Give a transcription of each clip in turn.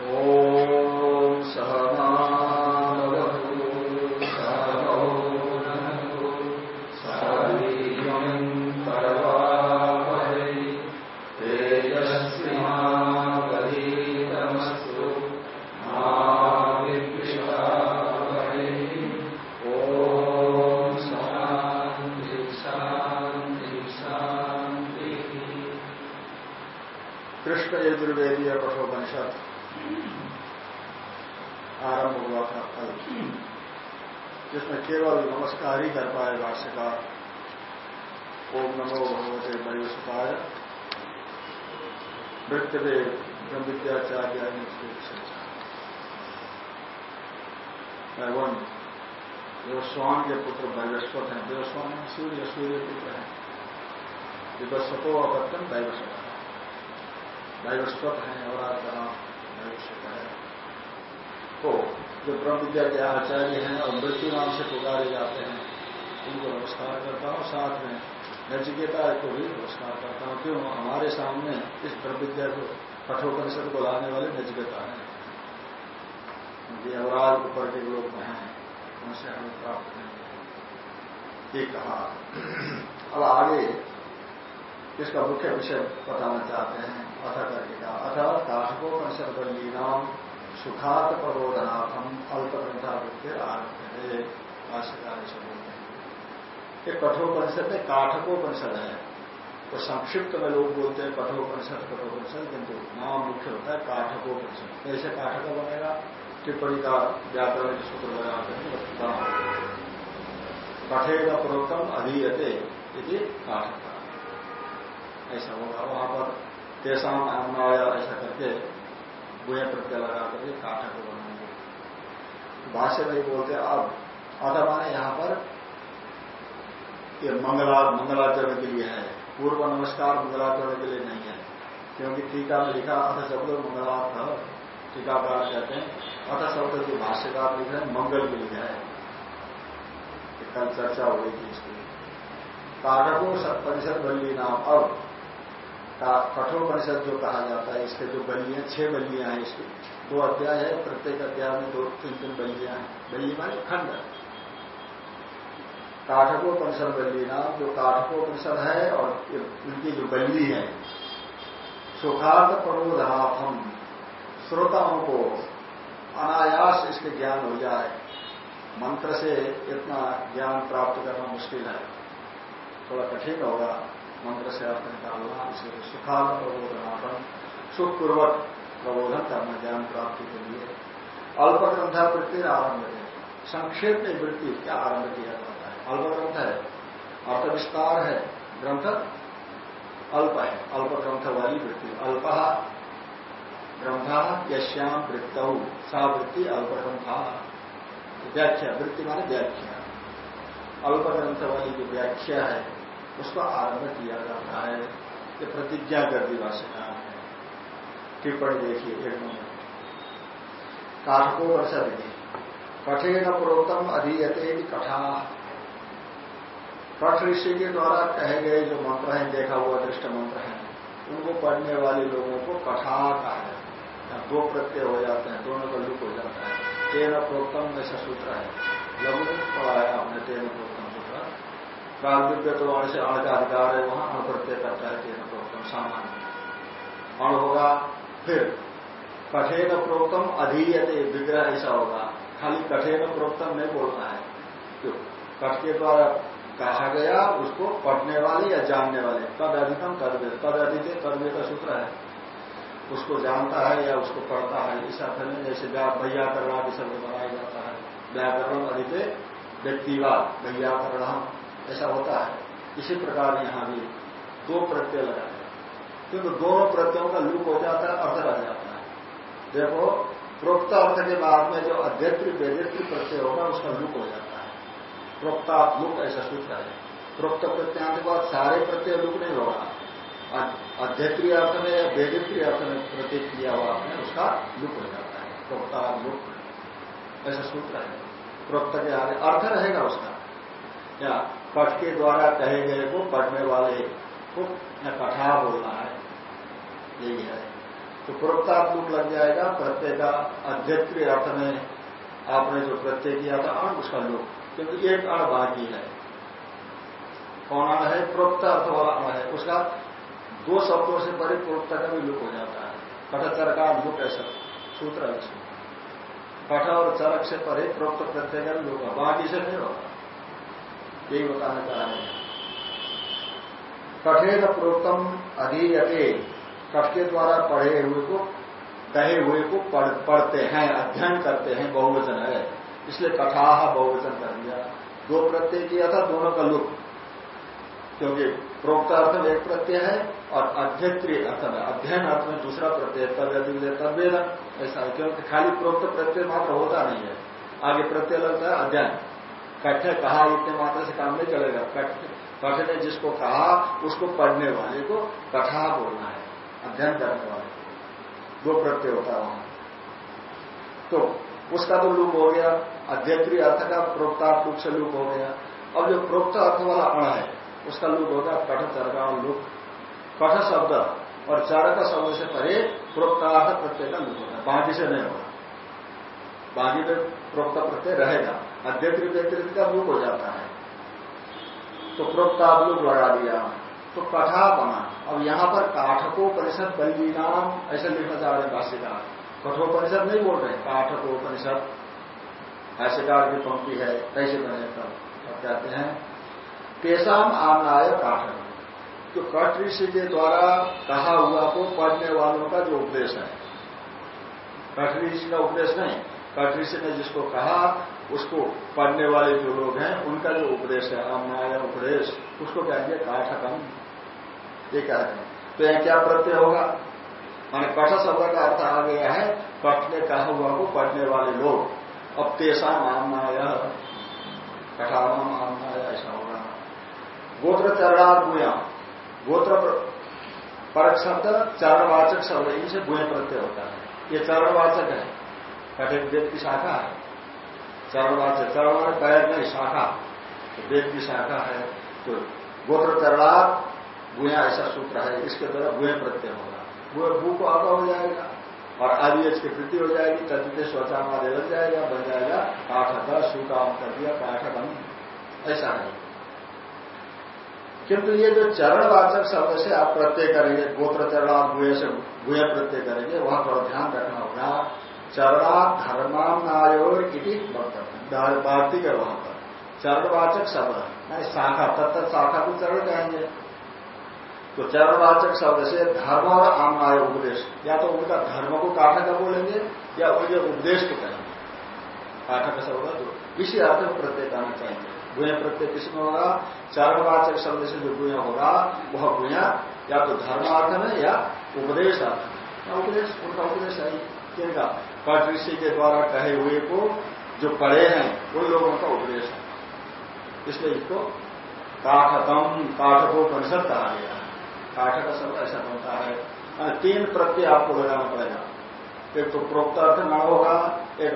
ओ देवस्वान के पुत्र वैवस्वत हैं। देवस्वान सूर्य सूर्य पुत्र हैं। विवस्वतो अपत्यम दैवस्वत है दैवस्वत है और आपका नाम दैवस्वत है। तो जो ब्रह्म विद्या के आचार्य हैं और मृत्यु नाम से पुकारे जाते हैं, उनको नमस्कार करता हूँ। साथ में नचिकेता को भी नमस्कार करता हूँ। क्यों? हमारे सामने इस ब्रह्म विद्या को कठोपनिषद को लाने वाले नचिकेता हैं। अवराज ऊपर के लोग हैं। उनसे हमें प्राप्त नहीं ये कहा। अब आगे इसका मुख्य विषय बताना चाहते हैं। अथ करके कहा अथ काठकोपनिषद नाम सुखात प्रबोधनाथम अल्प ग्रंथावृत्ति आरभ्य है भाष्यकार से बोलते हैं। ये कठोपनिषद में काठकोपनिषद है। तो संक्षिप्त में लोग बोलते हैं कठोपनिषद कठोपनिषद, किंतु नाम मुख्य होता है काठकोपनिषद। कैसे काठक बनेगा? टिप्पणी का व्याकरण के सूत्र लगाते हैं कठेन प्रोक्तम अधीयते यदि काठक ऐसा होगा। वहाँ पर तेसाम आया ऐसा करके बुए प्रत्यय लगा करके काठक बनाएँगे। भाष्य में बोलते अब माने यहाँ पर ये मंगला, मंगलाचरण के लिए है। पूर्व नमस्कार मंगलाचरण के लिए नहीं है। क्योंकि टीका में लिखा अथ शब्द मंगलार्थ टीकाकार कहते हैं। अथ शब्द जो भाष्यकार लिख हैं, मंगल के लिए है। कल चर्चा हो गई थी इसकी। काठको परिषद बल्ली नाम। अब कठोर परिषद जो कहा जाता है, इसके जो बल्लियाँ, छह बल्लियाँ हैं इसके। दो अध्याय है, प्रत्येक अध्याय में दो तीन तीन बल्लियाँ हैं। बल्ली माने खंड। काठको परिषद बल्ली नाम, जो काठको परिषद है और इनकी जो बल्ली है, सुखार्थ प्रबोधनाथम श्रोताओं को अनायास इसके ज्ञान हो जाए। मंत्र से इतना ज्ञान प्राप्त करना मुश्किल है। थोड़ा कठिन होगा। मंत्र से अर्थ निकालना इसलिए सुखाल प्रबोधनापन सुखपूर्वक प्रबोधन करना ज्ञान प्राप्ति के लिए। अल्प ग्रंथावृत्ति आरंभ है। संक्षेप में वृत्ति क्या आरंभ किया जाता है? अल्प ग्रंथ है। अर्थ विस्तार है। ग्रंथ अल्प है। अल्प ग्रंथ वाली वृत्ति। अल्प ग्रंथा यश्याम वृत्त, सा वृत्ति अल्प ग्रंथा व्याख्या, वृत्ति माने व्याख्या। अल्प ग्रंथ वाली जो व्याख्या है, उसका आरंभ किया जाता है। ये प्रतिज्ञा कर दी भाष्यकार है। टिप्पणी देखिए, एक मिनट। काठको वर्षा विधि कठिन प्रोक्तम अधीयते कठा कठ ऋषि के द्वारा कहे गए जो मंत्र हैं, देखा हुआ दृष्ट मंत्र हैं, उनको पढ़ने वाले लोगों को कठा कहा जाता है। दो प्रत्यय हो जाते हैं, दोनों का लुक हो जाता है। तेन प्रोक्तम ऐसा सूत्र है। लघु पढ़ाया हमने तेन प्रोक्तम सूत्र। प्रागदिव्य तो अण से अण का अधिकार है, वहाँ अण प्रत्यय करता है तेन प्रोक्तम, सामान्य। अण होगा, फिर कठेन प्रोक्तम अधीयते, विग्रह ऐसा होगा। खाली कठेन प्रोक्तम नहीं बोलना है। क्यों? कठ के द्वारा कहा गया, उसको पढ़ने वाले या जानने वाले। तद अधिकम तदवे तद अधिक तदवे का सूत्र है। उसको जानता है या उसको पढ़ता है। इस अर्थ में जैसे वैयाकरण आदि शब्द बनाया जाता है। व्याकरण अधिक व्यक्तिवाद वैयाकरण ऐसा होता है। इसी प्रकार यहाँ भी दो प्रत्यय लगाए क्योंकि दोनों प्रत्ययों का लुप हो जाता है, अर्थ रह जाता है। देखो, प्रोक्त अर्थ के बाद में जो अध्यक्ष वेदित्री प्रत्यय होगा, उसका लुप हो जाता है। प्रोक्तात् लुक ऐसा सूत्र है। प्रोक्त प्रत्यांत के बाद सारे प्रत्यय लुप नहीं होगा। अध्यक्ष अर्थ में या वेदित्री अर्थ में प्रतीक किया हुआ आपने उसका लुक हो जाता है। प्रोक्ता लुक ऐसा सूत्र है। प्रोक्त के आगे अर्थ रहेगा उसका। या पठ के द्वारा कहे गए को पढ़ने वाले को या कठा बोलना है, यही है। तो प्रोक्तार्थ लुक लग जाएगा प्रत्यय का अध्यक्ष अर्थ में आपने जो प्रत्यय किया था अण उसका लुक क्योंकि एक अण बाकी है। कौन अण है? प्रोक्त अर्थ वाला अण है। उसका दो शब्दों से परे प्रोक्त का भी लुक हो जाता है। कटचर का लुक ऐसा सूत्र है कठ और चरक से परे प्रोक्त प्रत्यय का भी लुक है बाकी से नहीं होगा। यही बताना चाह रहे हैं। कठेन प्रोक्तम अधीयते कठ के द्वारा पढ़े हुए को कहे हुए को पढ़, पढ़ते हैं अध्ययन करते हैं बहुवचन है। इसलिए कठाह बहुवचन कर दिया। दो प्रत्यय किया था दोनों का लुक। क्योंकि प्रोक्त अर्थ में एक प्रत्यय है और अध्यक्ष अर्थ में, अध्ययन अर्थ में दूसरा प्रत्यय तव्य तव्य ऐसा है, क्योंकि खाली प्रोक्त प्रत्यय मात्र होता नहीं है। आगे प्रत्यय लगता है अध्ययन। कठ्य कहा इतने मात्र से काम नहीं चलेगा। कठ ने जिसको कहा, उसको पढ़ने वाले को कठा बोलना है, अध्ययन करने वाले दो प्रत्यय होता है वहाँ। तो उसका तो लूप हो गया अध्यक्ष अर्थ का प्रोक्ता रूप से लूप हो गया। अब जो प्रोक्त अर्थ वाला अण है उसका लुप होगा कठ चरका लुप। कठ शब्द और चरक शब्द से परे प्रोक्तार्थ प्रत्यय का लुप होगा। बाकी से नहीं होगा। बाकी में प्रोक्त प्रत्यय रहेगा। अध्यक्ष व्यक्तित्व का लुप हो जाता है। तो प्रोक्तार्थ लुप लगा दिया। तो कठा बना। अब यहाँ पर काठको परिषद बल्ली नाम ऐसा लिखना चाह रहे भाष्यकार। कठोपनिषद नहीं बोल रहे काठकोपनिषद भाष्यकार की पंक्ति है कैसे बने तब। कहते हैं। पेशाम आमनाय काठ जो कट ऋषि के द्वारा कहा हुआ को पढ़ने वालों का जो उपदेश है। कठ ऋषि का उपदेश नहीं, कट ऋषि ने जिसको कहा, उसको पढ़ने वाले जो लोग हैं, उनका जो उपदेश है, आमनाय उपदेश, उसको कहेंगे काठकम ये कहते हैं। तो यह क्या प्रत्यय होगा? माने कठ शब्द का अर्थ आ गया है, कठ ने कहा हुआ को पढ़ने वाले लोग। अब तेसा मामनाय कठाना मामनाय ऐसा होगा। गोत्र चरणार गुया गोत्र परक शब्द चरणवाचक शब्द इनसे गुए प्रत्यय होता है। ये चरणवाचक है। कठे वेद की शाखा है। चरणवाचक, चरण पैर नहीं, शाखा। तो वेद की शाखा है। तो गोत्र चरणार गुया ऐसा सूत्र है। इसके द्वारा गुए प्रत्यय होगा। गुए भू को आगा हो जाएगा। और आदि की वृद्धि हो जाएगी। तद्वित स्वचामा लग जाएगा, बन जाएगा। काठक सुकाम कर दिया काठकम ऐसा है। किंतु ये जो चरणवाचक शब्द से आप प्रत्यय करेंगे, गोत्र चरण आप गुए से गुए प्रत्यय करेंगे, वहाँ पर ध्यान रखना होगा। चरणा धर्माम नायोर इति भारती है वहाँ पर। चरणवाचक शब्द नहीं, शाखा, तत्त शाखा को चरण कहेंगे। तो चरणवाचक शब्द से धर्म और आमनाय उपदेश। या तो उनका धर्म को काठक बोलेंगे, या उनके उपदेश को कहेंगे। काठक शब्द इसी अर्थ में प्रत्यय आना चाहिए गुया प्रत्यय किसमें होगा? चरणवाचक शब्द से जो गुया होगा, वह गुया या तो धर्मार्थ में या उपदेश अर्थ में उपदेश? उनका उपदेश है कट ऋषि के द्वारा कहे हुए को जो पढ़े हैं उन लोगों का उपदेश है। इसलिए इसको काठतम काठको परिषद कहा गया है। काठ का शब्द ऐसा बनता है। तीन प्रत्यय आपको लगाना पड़ेगा। एक तो प्रोक्त अर्थ में होगा, एक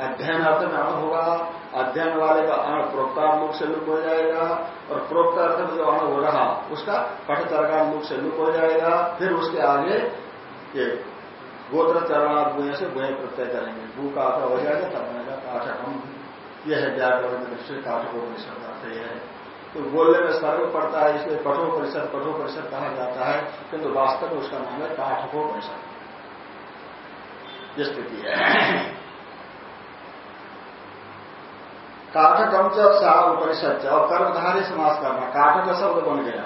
अध्ययन अर्थ में होगा अध्ययन वाले का अण प्रोक्तार मुख से लुक हो जाएगा, और प्रोक्त अर्थ में जो अण हो रहा, उसका पठचरकार मुख से लुक हो जाएगा, फिर उसके आगे ये गोत्र चरणार्थ गुहे से गुहे प्रत्यय करेंगे। भू का अर्थ हो जाएगा, तब बनेगा काठकम यह है व्याकरण दृष्टि काठको अर्थ यह है। तो बोलने में सर्व पड़ता है, इसलिए कठोर परिषद कठोर परिषद कहा जाता है, किंतु वास्तव में उसका नाम है काठको परिषद ये स्थिति है। काठकम च सा उपनिषद और कर्मधारी समास करना, काठक शब्द बन गया।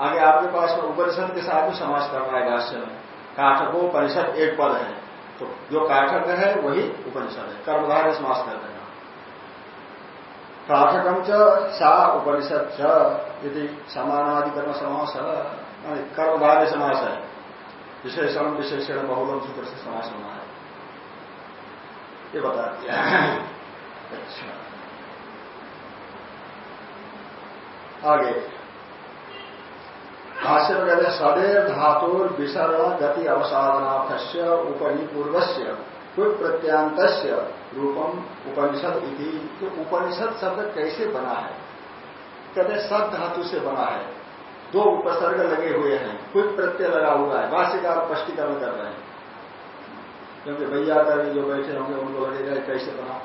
आगे आपके पास में उपनिषद के साथ भी समास करना है भाष्य में। काठको परिषद एक पद है। तो जो काठक है, वही उपनिषद है। कर्मधारे समास कर देना। काठकम च सा उपनिषद यदि समानाधिकर्म समास कर्मधारी समास है, विशेषण विशेषण बहुलम सूत्र से समास होना है। ये बता दिया। अच्छा। आगे। भाष्य में कहते सदैव धातुर विसरण गति अवसाधनाथ उपरि पूर्व से कोई प्रत्यांत रूपम उपनिषद इति। तो उपनिषद शब्द कैसे बना है? कहते सद धातु से बना है। दो उपसर्ग लगे हुए हैं। कुछ प्रत्यय लगा हुआ है। भाष्यकार स्पष्टीकरण कर रहे हैं। क्योंकि भैया करके जो बैठे होंगे, उनको लगेगा कैसे बना?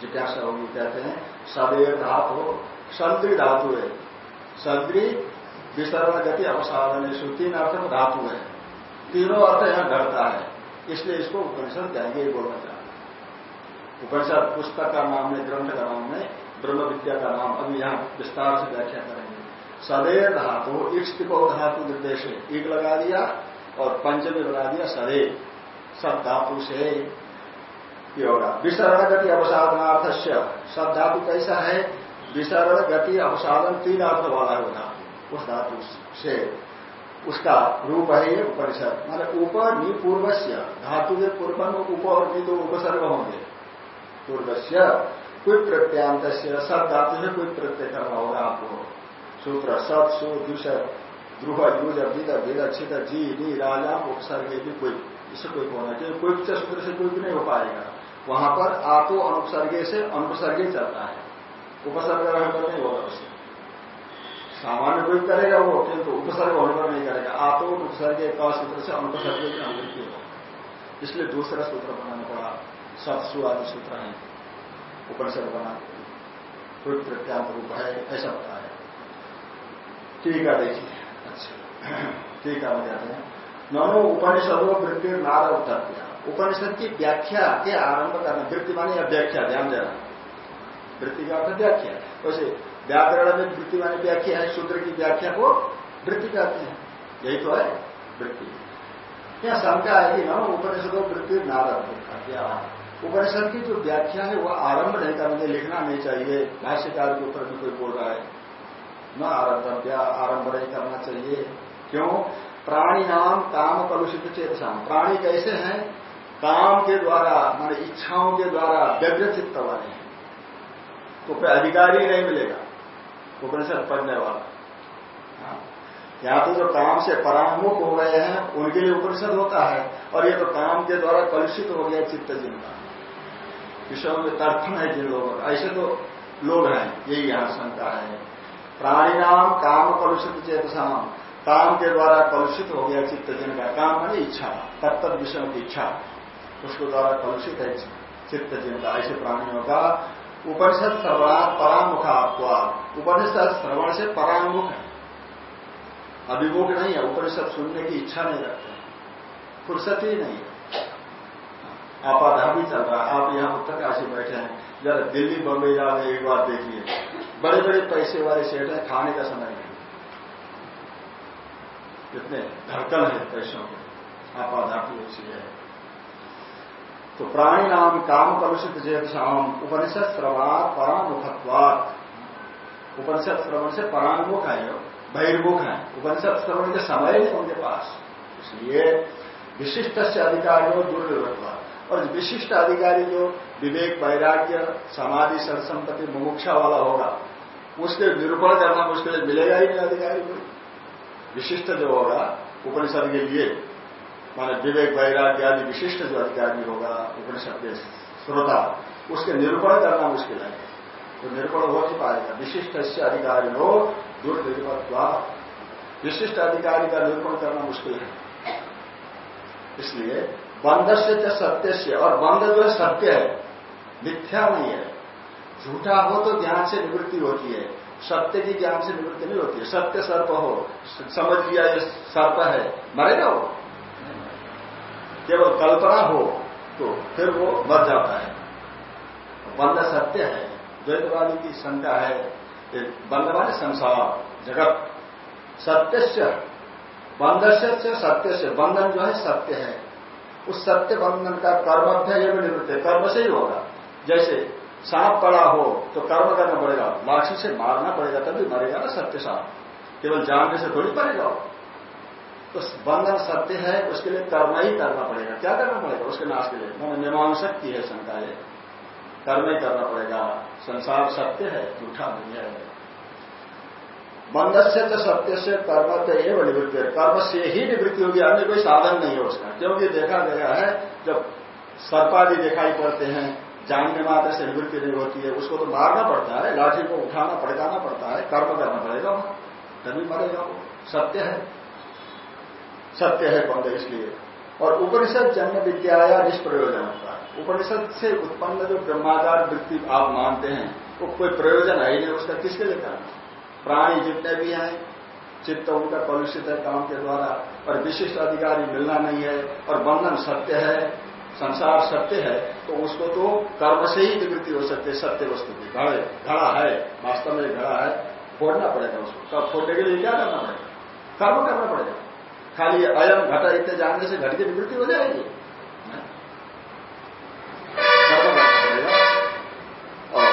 जिज्ञासा होगी, कहते हैं, सदैव धातु संद्री धातु है। संद्री विसरण गति अवसाधन तीन अर्थ में धातु है। तीनों अर्थ यहाँ घटता है। इसलिए इसको उपनिषद कहेंगे बोलना चाहते उपनिषद पुस्तक का नाम है, ग्रंथ का नाम है ब्रह्म विद्या का नाम। अभी यहाँ विस्तार से व्याख्या करेंगे। सदैव धातु इष्टिको धातु निर्देश एक लगा दिया और पंचमी लगा दिया सदैव सब धातु से होगा। विसरण गति अवसाधनार्थ सब धातु कैसा है? विसरण, गति अवसाधन तीन अर्थ वाला है धातु। उस धातु से उसका रूप है ये उपनिषद। माने उप नि पूर्वस्य। धातु के पूर्व में उप और नि दो उपसर्ग होंगे। पूर्वस्य कोई प्रत्यांत सब धातु से कोई प्रत्यय करना होगा आपको। सूत्र सत सु दुष ध्रुव युज विद विद छिद, जी नी राजा उपसर्ग भी कोई इससे कोई होना चाहिए। कोई सूत्र से कोई भी नहीं हो पाएगा। वहाँ पर आतो अनुपसर्गे से अनुपसर्गे चलता है। उपसर्ग रहने पर नहीं होगा उसे। सामान्य कोई करेगा वो, किंतु तो उपसर्ग होने पर नहीं करेगा। आतो उपसर्गे का सूत्र से अनुपसर्गे की अनुवृत्ति हो इसलिए दूसरा सूत्र बनाना पड़ा सत्सु आदि सूत्र है। उपनिषद बना प्रत्यांत रूप है, ऐसा ठीक है, देखिए। अच्छा। ठीक है कहते हैं। ननो उपनिषदों वृत्ति नार उत्तर उपनिषद की व्याख्या के आरंभ करना, वृत्ति मानी व्याख्या, ध्यान देना। वृत्ति का अर्थ व्याख्या। वैसे व्याकरण में वृत्ति मानी व्याख्या है, सूत्र की व्याख्या को वृत्ति कहते हैं। यही तो है वृत्ति। यह शंका है कि हम उपनिषदों वृत्ति नारंभ उपनिषद की जो व्याख्या है, वह आरंभ नहीं करने लिखना नहीं चाहिए। भाष्यकार के ऊपर भी कोई बोल रहा है, न आरंभ आरंभ नहीं करना चाहिए। क्यों? प्राणी नाम काम कलुषित चेतसाम। प्राणी कैसे हैं? काम के द्वारा, मान इच्छाओं के द्वारा व्यग्र चित्त वाले हैं। तो कोई अधिकारी नहीं मिलेगा। उपनिषद पढ़ने वाला। हाँ। या तो जो काम से परामुख हो गए हैं, उनके लिए उपनिषद होता है। और ये तो काम के द्वारा कलुषित हो गया चित्त जिनका। विषयों में तर्थन है जिन लोगों का। ऐसे तो लोग हैं, यही यहाँ शंका है। प्राणी नाम काम कलुषित चेतसाम काम के द्वारा कलुषित हो गया चित्त जिनका। काम है इच्छा। तत्त विषयों की इच्छा। उसके द्वारा कलुषित है चित्त जिनका। ऐसे प्राणियों का उपनिषद श्रवणात् परामुखा उपनिषद श्रवण से परामुख है। अभिमुख नहीं है, उपनिषद सुनने की इच्छा नहीं रखते फुर्सत ही नहीं है। आपाधा भी चल रहा है। आप यहाँ उत्तर काशी बैठे हैं। जरा दिल्ली, बम्बई जा रहे एक बार देखिए। बड़े बड़े पैसे वाले सेठ हैं, खाने का समय नहीं। कितने धड़कन है पैसों के। आपाधापी अच्छी है। तो प्राणी नाम काम कलुषित जेतशाम उपनिषद श्रवणात् परामुखत्वात उपनिषद श्रवण से परामुख है बहिर्मुख है। उपनिषद श्रवण के समय नहीं उनके पास। इसलिए विशिष्ट से अधिकारियों दुर्निर्भरत्व और विशिष्ट अधिकारी जो विवेक, वैराग्य, समाधि सरसंपत्ति मुमुक्षा वाला होगा, उसके निरूपण करना मुश्किल मिलेगा ही नहीं अधिकारी को विशिष्ट जो होगा, उपनिषद के लिए। माने विवेक वैराग्य आदि विशिष्ट जो अधिकारी होगा, उपनिषद के श्रोता, उसके निरूपण करना मुश्किल है। तो निरूपण हो नहीं पाएगा। विशिष्ट से अधिकारी हो दुर्निर्भत्वा विशिष्ट अधिकारी का निरूपण करना मुश्किल है। इसलिए बंध से सत्य से, और बंध जो है सत्य है, मिथ्या नहीं है। झूठा हो तो ज्ञान से निवृत्ति होती है। सत्य की ज्ञान से निवृत्ति नहीं होती है। सत्य सर्प हो, समझ लिया ये सर्प है, मरेगा वो। केवल कल्पना हो तो फिर वो मर जाता है। बंद सत्य है, द्वैतवादी की शंका है बंद माने संसार, जगत। सत्य से बंध से सत्य से बंधन जो है सत्य है। उस सत्य बंधन का कर्म ये निवृत्त है कर्म से ही होगा। जैसे सांप पड़ा हो तो कर्म करना पड़ेगा। लाठी से मारना पड़ेगा, तभी मरेगा ना सत्य सांप। केवल जानने से थोड़ी पड़ेगा तो बंधन सत्य है, उसके लिए कर्म ही करना पड़ेगा। क्या करना पड़ेगा? उसके नाश के लिए। मैंने मीमांसक की है, शंका है। कर्म ही करना पड़ेगा। संसार सत्य है, झूठा नहीं है। बंध से तो सत्य से कर्म तो एवं निवृत्ति है। कर्म से ही निवृत्ति होगी, अन्य कोई साधन नहीं है उसका। क्योंकि देखा गया है, जब सर्पादि दिखाई पड़ते हैं, जानने मात्र से निवृत्ति नहीं होती है, उसको तो मारना पड़ता है, लाठी को उठाना, पड़काना पड़ता है, कर्म करना पड़ेगा। तभी मरेगा वो। सत्य है। सत्य है बंद इसलिए। और उपनिषद जन्म विद्या या निष्प्रयोजन होता है उपनिषद से उत्पन्न जो ब्रह्माचार वृत्ति आप मानते हैं, वो तो कोई प्रयोजन है ही नहीं, उसका किसके लिए करना प्राणी जितने भी हैं, चित्त उनका कलुषित है काम के द्वारा, और विशिष्ट अधिकारी मिलना नहीं है, और बंधन सत्य है, संसार सत्य है तो उसको तो कर्म से ही निवृत्ति हो सकती है, सत्य वस्तु की। घड़े, घड़ा है, वास्तव में घड़ा है, फोड़ना पड़ेगा उसको। तब फोड़ने के लिए क्या करना पड़ेगा? कर्म करना पड़ेगा। खाली अयम घटा इतने जानने से घट की निवृत्ति हो जाएगी। पड़ेगा और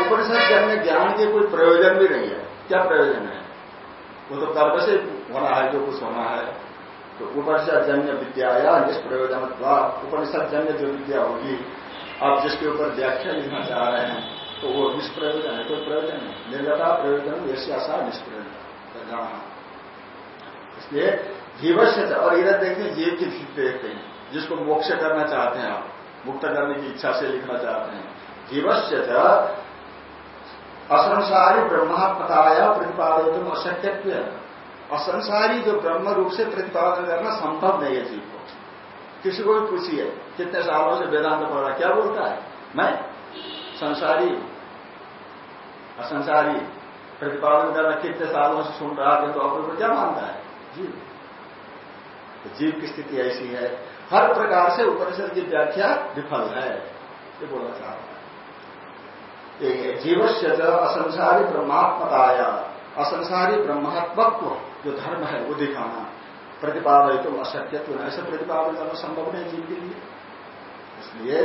उपनिषद जन्य ज्ञान के कोई प्रयोजन भी नहीं है। क्या प्रयोजन है? वो तो कर्म से होना है, जो कुछ होना है। तो उपनिषद जन्य विद्या या जिस प्रयोजन उपनिषद जन्य जो विद्या होगी, आप जिसके ऊपर व्याख्या लिखना चाह रहे हैं तो वो निष्प्रयोजन है, कोई प्रयोजन है निर्गता प्रयोजन ऐसी आशा निष्प्रयोजन इसलिए जीवस्य और इधर देखते हैं जीव की स्थिति देखते हैं, जिसको मोक्ष करना चाहते हैं आप, मुक्त करने की इच्छा से लिखना चाहते हैं। जीवस्य असंसारी ब्रह्मात्मताया प्रतिपादन अशक्यत्व असंसारी जो ब्रह्म रूप से प्रतिपादन करना संभव नहीं है जीव को। किसी को भी पूछिए, कितने सालों से वेदांत पढ़ रहा क्या बोलता है? मैं? संसारी। असंसारी। प्रतिपादन करना कितने सालों से सुन रहा है तो अपने को क्या मानता है? जीव। तो जीव की स्थिति ऐसी है। हर प्रकार से उपनिषद की व्याख्या विफल है, ये बोलना चाह रहा है, जीवस्य असंसारी ब्रह्मात्मताया असंसारी ब्रह्मात्मत्व जो धर्म है, वो दिखाना। प्रतिपादन तो अशक्यत्व ऐसे प्रतिपादन करना संभव नहीं जीव के लिए। इसलिए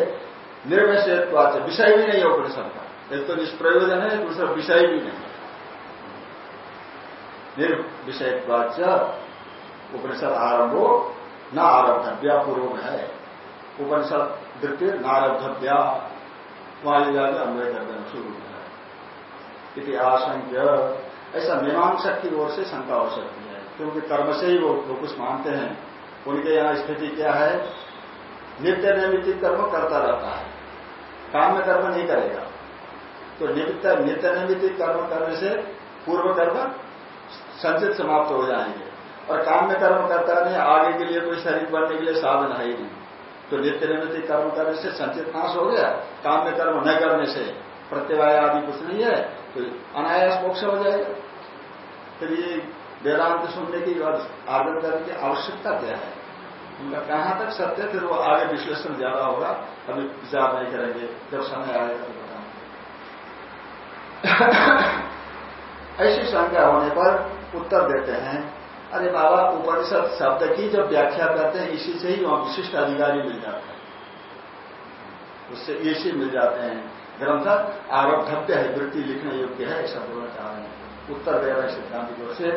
निर्विषयत्वाच, विषय भी नहीं है उपनिषद का। एक तो निष्प्रयोजन है, दूसरा विषय भी नहीं है। निर्विषयत्वाच उपनिषद आरंभो न आरब्धव्या, पूर्व है। उपनिषद द्वितीय नारब्धव्या वहाँ जाकर अन्वय कर देना शुरू है। इतिहास ऐसा मीमांसक की ओर से शंका हो सकती है, क्योंकि कर्म से ही वो लोग कुछ मानते हैं। उनके यहाँ स्थिति क्या है? नित्य नैमित्तिक कर्म करता रहता है। काम में कर्म नहीं करेगा। तो नित्य नैमित्तिक कर्म करने से पूर्व कर्म संचित समाप्त हो जाएँगे। और काम में कर्म करता नहीं, आगे के लिए कोई शरीर बनने के लिए साधन है ही नहीं। तो नित्य नैमित्तिक कर्म करने से संचित नाश हो गया, काम में कर्म न करने से। प्रत्यवाय आदि कुछ नहीं है तो अनायास मोक्ष हो जाएगा। फिर ये वेदांत सुनने की और आदर करने की आवश्यकता क्या है? उनका कहाँ तक सत्य फिर वो आगे विश्लेषण ज़्यादा होगा। अभी विचार नहीं करेंगे, जब समय आएगा तो बताएँगे। ऐसी शंका होने पर उत्तर देते हैं। अरे बाबा, उपनिषद शब्द की जब व्याख्या करते हैं, इसी से ही वहाँ विशिष्ट अधिकारी मिल जाते हैं। उससे इसी मिल जाते हैं। ग्रंथ आरब्धव्य है, वृत्ति लिखने योग्य है, ऐसा बोलना चाह रहे हैं। उत्तर दे रहे सिद्धांत की ओर से।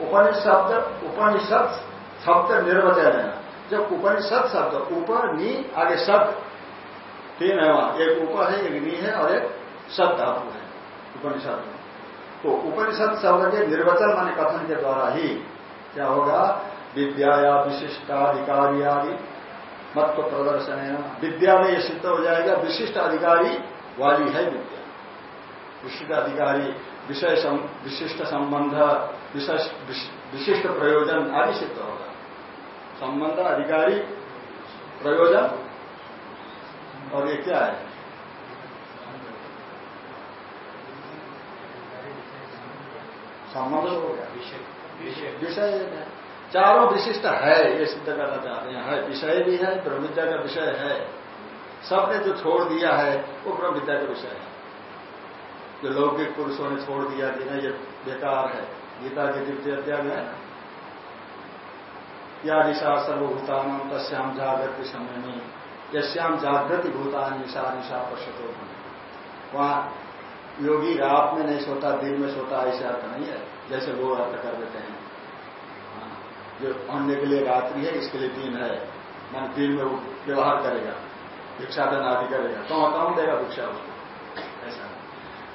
उपनिषद उपनिषद शब्द निर्वचन है। जब उपनिषद शब्द ऊपर नी, आगे शब्द, तीन है वहाँ। एक ऊपर है, एक नी है और एक शब्द धातु है। उपनिषद में। तो उपनिषद शब्द के निर्वचन माने कथन के द्वारा ही क्या होगा? विद्या या विशिष्टाधिकारी आदि मत्व प्रदर्शन है विद्या में यह सिद्ध हो जाएगा, विशिष्ट अधिकारी वाली है विद्या। विशिष्ट अधिकारी, विषय विशिष्ट संबंध विशिष्ट प्रयोजन आदि सिद्ध होगा। संबंध अधिकारी, प्रयोजन, और ये क्या है? संबंध हो गया। विषय। चारों विशिष्ट है, ये सिद्ध करना चाहते हैं। है, विषय भी है, ब्रह्मविद्या का विषय है। सबने जो छोड़ दिया है, वो ब्रह्मविद्या का विषय है। जो लौकिक पुरुषों ने छोड़ दिया, जिन्हें ये बेकार है। गीता के द्वितीय अध्याय है या निशा सर्वभूतान तस्याम जागृति समय में यश्याम जागृति भूतान निशा निशा पश्यतो वहाँ योगी रात में नहीं सोता, दिन में सोता, ऐसे नहीं है। जैसे लोग अर्थ कर देते हैं। जो पढ़ने के लिए रात्रि है, इसके लिए दिन है। मन दिन में वो व्यवहार करेगा, भिक्षाटन आदि करेगा। तो कौन देगा भिक्षा उसको। ऐसा।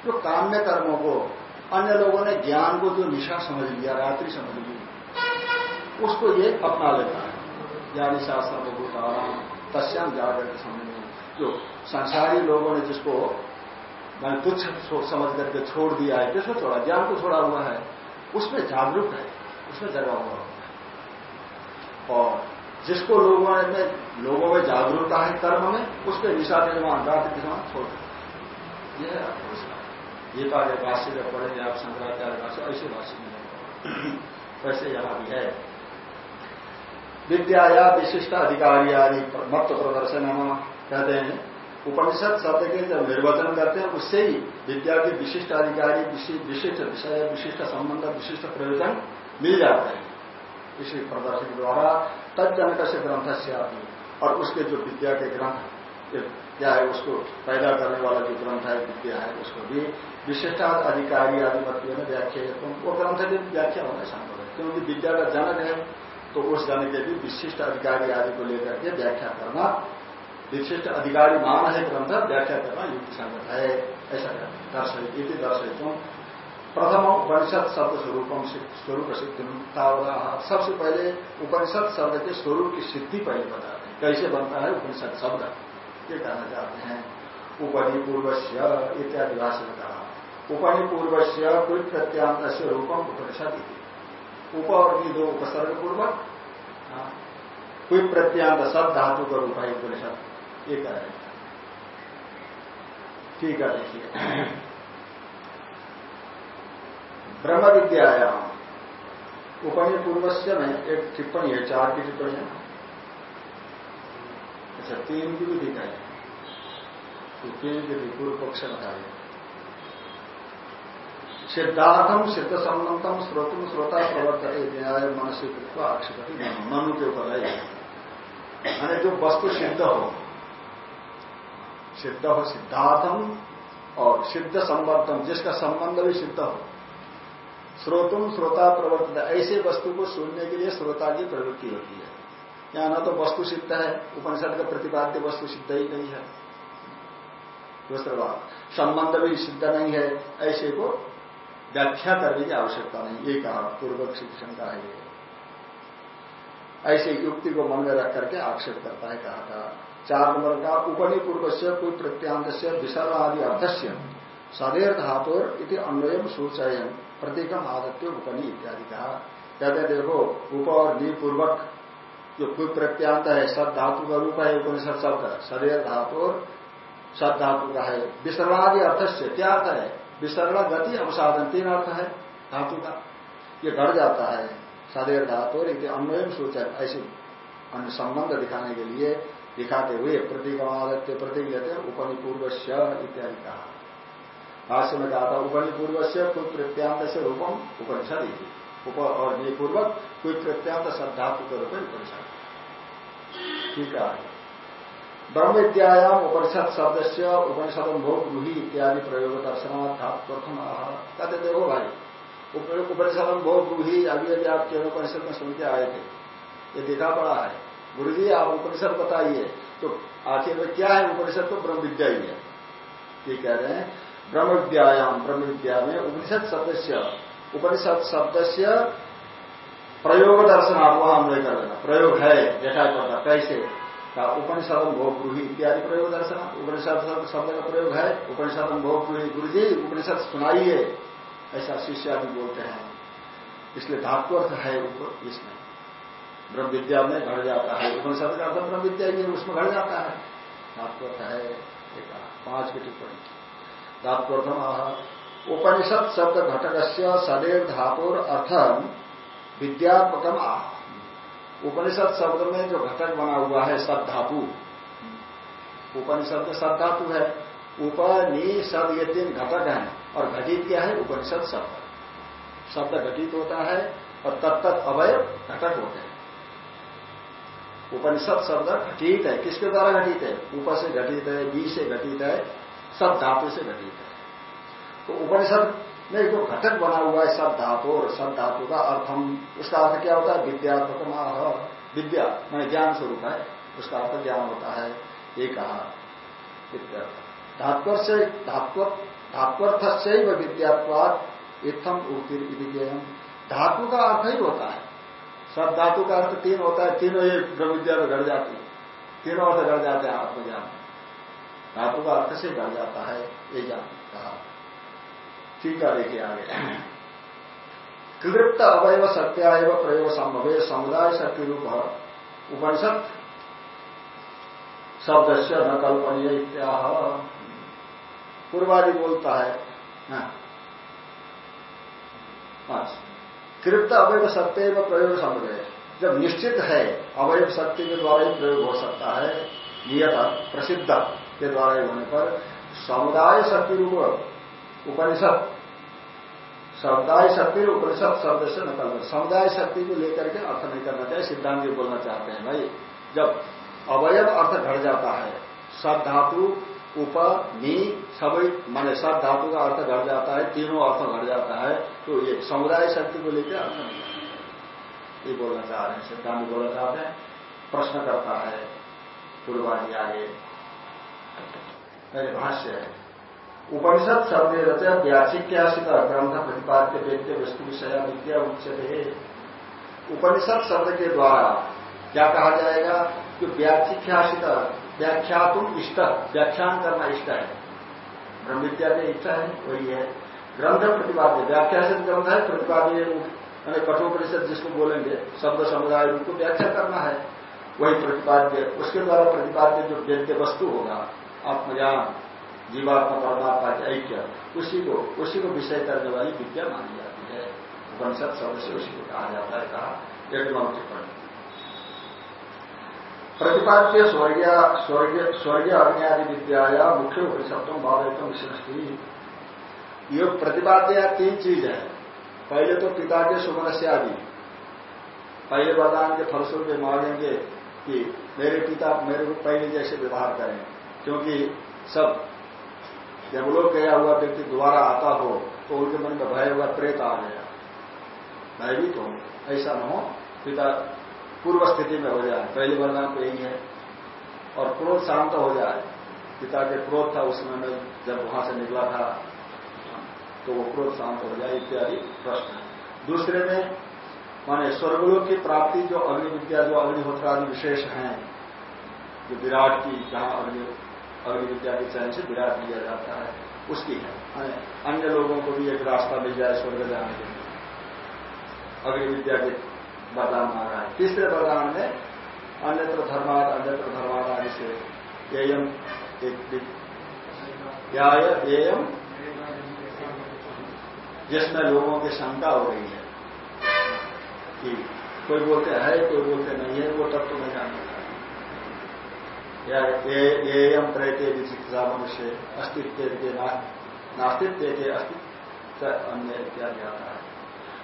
जो तो काम्य कर्मों को, अन्य लोगों ने ज्ञान को जो निशा समझ लिया, रात्रि समझ ली, उसको ये अपना लेता है। या निशा सर्वभूताराम तस्याम जागृत समझ जो संसारी लोगों ने जिसको, मैंने तुच्छ समझ करके छोड़ दिया है किसको छोड़ा। ज्ञान को छोड़ा हुआ है। उसमें जागरूक है, उसमें जगा हुआ होता है। और जिसको लोगों में लोगों में जागरूकता है कर्म में, उसके निशा निर्माण के समान छोड़ देते ये है उसका गीता के भाष्य में पढ़ेंगे आप, शंकराचार्य भाष्य ऐसे भाष्य में वैसे यहाँ भी है। विद्या या विशिष्ट अधिकारी आदि मत प्रदर्शन कहते हैं। उपनिषद शब्द के जब निर्वचन करते हैं, उससे ही विद्या के विशिष्ट अधिकारी विशिष्ट विषय, विशिष्ट संबंध, विशिष्ट प्रयोजन मिल जाते हैं। इसी प्रदर्शन द्वारा तत्जनक से ग्रंथ से आदि। और उसके जो विद्या के ग्रंथ क्या है, उसको पैदा करने वाला जो ग्रंथ है, विद्या है, उसको भी विशिष्टा अधिकारी मत में व्याख्या है। तो वो ग्रंथ की व्याख्या होना संभव है, क्योंकि विद्या का जनक है तो उस जन के भी विशिष्ट अधिकारी आदि को लेकर के व्याख्या करना विशिष्ट अधिकारी मान है ग्रंथ व्याख्या करना युक्ति संगत है, ऐसा दर्शय इति दर्शय क्यों प्रथम उपनिषद शब्द स्वरूपम स्वरूप सिद्धि सबसे पहले उपनिषद शब्द के स्वरूप की सिद्धि पहले बताते हैं। कैसे बनता है उपनिषद शब्द? ये कहना चाहते हैं। उपनि पूर्वश्य इत्यादि भाषण कहा उपनि कोई प्रत्यांत रूपम उपनिषद उप और दो उपसर्ग पूर्वक हाँ। कोई प्रत्यांत सब धातु का रूप है उपनिषद। ये कह रहे ठीक है देखिए। ब्रह्म विद्यायाम। उपनि पूर्वस्य में एक टिप्पणी है चार की टिप्पणी है। अच्छा तीन की भी ठीक है तो तीन की भी पूर्व पक्ष बताइए सिद्धार्थम सिद्ध संबंधम श्रोतम श्रोता प्रवर्तक न्याय मनसी आक्षेपति। मनु के ऊपर है। यानी जो वस्तु सिद्ध हो सिद्ध हो सिद्धार्थम और सिद्ध संबंधम, जिसका संबंध भी सिद्ध हो। श्रोतुम श्रोता प्रवर्तित ऐसे वस्तु को सुनने के लिए श्रोता की प्रवृत्ति होती है। यहाँ ना तो वस्तु सिद्ध है, उपनिषद का प्रतिपाद्य वस्तु सिद्ध ही नहीं है। दूसरा बात, संबंध भी सिद्ध नहीं है, ऐसे को व्याख्या करने की आवश्यकता नहीं। ये कहा पूर्व शिक्षण का है ये। ऐसे युक्ति को मन में रख करके आक्षेप करता है, कहा था। चार नंबर का उपनि पूर्व से कोई प्रत्यांत से विसर्ग आदि अर्थस्य सदैर धातुर इति अन्वयम सूचयन प्रतीकम आदत्य उपनि इत्यादि कहा कहते देखो, उप और निपूर्वक जो कोई प्रत्यांत है सद धातु का रूप है उपनिषद शब्द। सदैर धातु सद धातु का है। विसर्वादि अर्थ से क्या अर्थ है? विसरण गति अवसाधन तीन अर्थ है। धातु का ये घट जाता है। सदैव धातु अन्वयम सूचक ऐसे संबंध दिखाने के लिए दिखाते हुए प्रतीकमादत्य प्रतीक लेते हैं उपनिपूर्व इत्यादि कहा। भाष्य में कहा था उपनिपूर्व से कोई प्रत्यांत से रूपम उपनिषद उप और निपूर्वक कोई प्रत्यांत धातु के रूप में उपनिषद। ठीक है। ब्रह्म विद्यायाम उपनिषद शब्द से उपनिषद भोग रूही इत्यादि प्रयोग दर्शनार्थ प्रथम कहते देखो भाई उपनिषद भोग रूही अभी अभी आप केवल उपनिषद में सुन के आए थे ये देखा पड़ा है। गुरु जी आप उपनिषद बताइए। तो आखिर में क्या है उपनिषद तो ब्रह्म विद्या ही है। ये कह रहे हैं, ब्रह्म विद्यायाम, ब्रह्म विद्या में उपनिषद शब्द से उपनिषद शब्द से प्रयोग दर्शनार्थ वहाँ हमने कर देना। प्रयोग है, देखा पड़ता कैसे? का उपनिषद भोग गृही इत्यादि प्रयोग दर्शन, उपनिषद शब्द का प्रयोग है। उपनिषद भोग गृही गुरु जी, उपनिषद सुनाइए। ऐसा शिष्य आदि बोलते हैं। इसलिए धात्वर्थ है इसमें। ब्रह्म विद्या में घट जाता है। उपनिषद का अर्थ ब्रह्म विद्या ही, उसमें घट जाता है। धात्वर्थ है पाँच की टिप्पणी। धात्वर्थम उपनिषद शब्द घटक से सदैव धातुर अर्थम विद्यात्मकम आह। उपनिषद शब्द में जो घटक बना हुआ है सब धातु, उपनिषद में सब धातु है। उपनिषद ये तीन घटक हैं और घटित क्या है? उपनिषद शब्द। शब्द घटित होता है और तत्त अवय घटक होते हैं। उपनिषद शब्द घटित है। किसके द्वारा घटित है? उप से घटित है, बी से घटित है, सब धातु से घटित है। तो उपनिषद में जो घटक बना हुआ है सब धातु और सब धातु का अर्थम उसका अर्थ क्या होता है? विद्यात्मक विद्या मैंने ज्ञान स्वरूप है। उसका अर्थ ज्ञान होता है। ये कहा। धात्वर से धात्व धात्वर्थ से विद्यात्वाद इतम उक्ति धातु का अर्थ ही होता है। सब धातु का अर्थ तीन होता है, तीनों ये ब्रह्म विद्या में घट जाती है। तीनों अर्थ घट जाते हैं आत्मज्ञान धातु का अर्थ से घट जाता है, ये ज्ञान कहा। टीका देखिए आगे। कृपृप्त अवयव सत्या एवं प्रयोग संभव समुदाय शक्ति रूप उपनिषद शब्द से न कल्पनीय इत्याह। पूर्वादि बोलता है हाँ। कृप्त अवैध सत्य व प्रयोग समझे जब निश्चित है अवैध शक्ति के द्वारा ही प्रयोग हो सकता है, नियत प्रसिद्ध के द्वारा ही होने पर समुदाय शक्ति रूप उपनिषद, समुदाय शक्ति उपनिषद शब्द से नकल समुदाय शक्ति को लेकर के अर्थ नहीं करना चाहिए, सिद्धांत जी बोलना चाहते हैं भाई। जब अवयव अर्थ घट जाता है सब धातु उप, नी सभी माने सब धातु का अर्थ घट जाता है, तीनों अर्थ घट जाता है तो ये समुदाय शक्ति को लेकर अर्थ नहीं ये बोलना चाह रहे हैं, सिद्धांत बोलना चाहते हैं, प्रश्न करता है पूर्वादि आगे। भाष्य है, उपनिषद शब्द रचा व्याचिक्याशित ग्रंथ प्रतिपाद्य व्यक्ति वस्तु विषय विद्या उच्चते उपनिषद शब्द के द्वारा क्या कहा जाएगा कि व्याचिख्याशित व्याख्या तुम इष्ट, व्याख्यान करना इष्ट है। ब्रह्म विद्या की इच्छा है, वही है। ग्रंथ प्रतिपाद्य। व्याख्या से ग्रंथ है, प्रतिपाद्य मैंने कठोपनिषद जिसको बोलेंगे, शब्द समुदाय रूप को व्याख्या करना है, वही प्रतिपाद्य। उसके द्वारा प्रतिपाद्य जो व्यक्ति वस्तु होगा, आत्मज्ञान, जीवात्मा, परमात्मा के ऐक्य, उसी को उसी को विषय करने वाली विद्या मानी जाती है। उपनिषद शब्द से उसी को कहा जाता है, कहा एक टिप्पणी प्रतिपाद्य स्वर्गीय स्वर्गीय अग्नि आदि विद्या मुख्य उपनिषदों भावयुक्तम विशिष्टि ये प्रतिपाद्य तीन चीज़ है। पहले तो पिता के सुमनस्य आदि पहले वरदान के फलस्वरूप मांगेंगे कि मेरे पिता मेरे को पहले जैसे व्यवहार करें, क्योंकि सब जब लोग गया हुआ व्यक्ति दोबारा आता हो तो उनके मन में भय हुआ, प्रेत आ गया। भयभीत हो ऐसा न हो, पिता पूर्व स्थिति में हो जाए पहले वरदान तो यही है, और क्रोध शांत हो जाए। पिता के क्रोध था, उस समय में जब वहाँ से निकला था तो वो क्रोध शांत हो जाए इत्यादि प्रश्न दूसरे में, माने स्वर्गलोक की प्राप्ति जो अग्नि विद्या, जो अग्निहोत्र आदि विशेष हैं, जो विराट की, जहाँ अग्नि अग्नि विद्या के चयन से विराट दिया जाता है, उसकी है। अन्य लोगों को भी एक रास्ता मिल जाए स्वर्ग जाने के लिए। अग्नि विद्या के वरदान मांगा है तीसरे वरदान में अन्यत्र धर्माद अन्यत्र धर्माद आदि से एक जिसमें लोगों की शंका हो रही है कि कोई बोलते है, कोई बोलते नहीं है, वो तत्व में जानना या एयम प्रेते विचिकित्सा मनुष्य अस्तित्व के नास्तित्व के अस्तित्व अन्य इत्यादि आता है।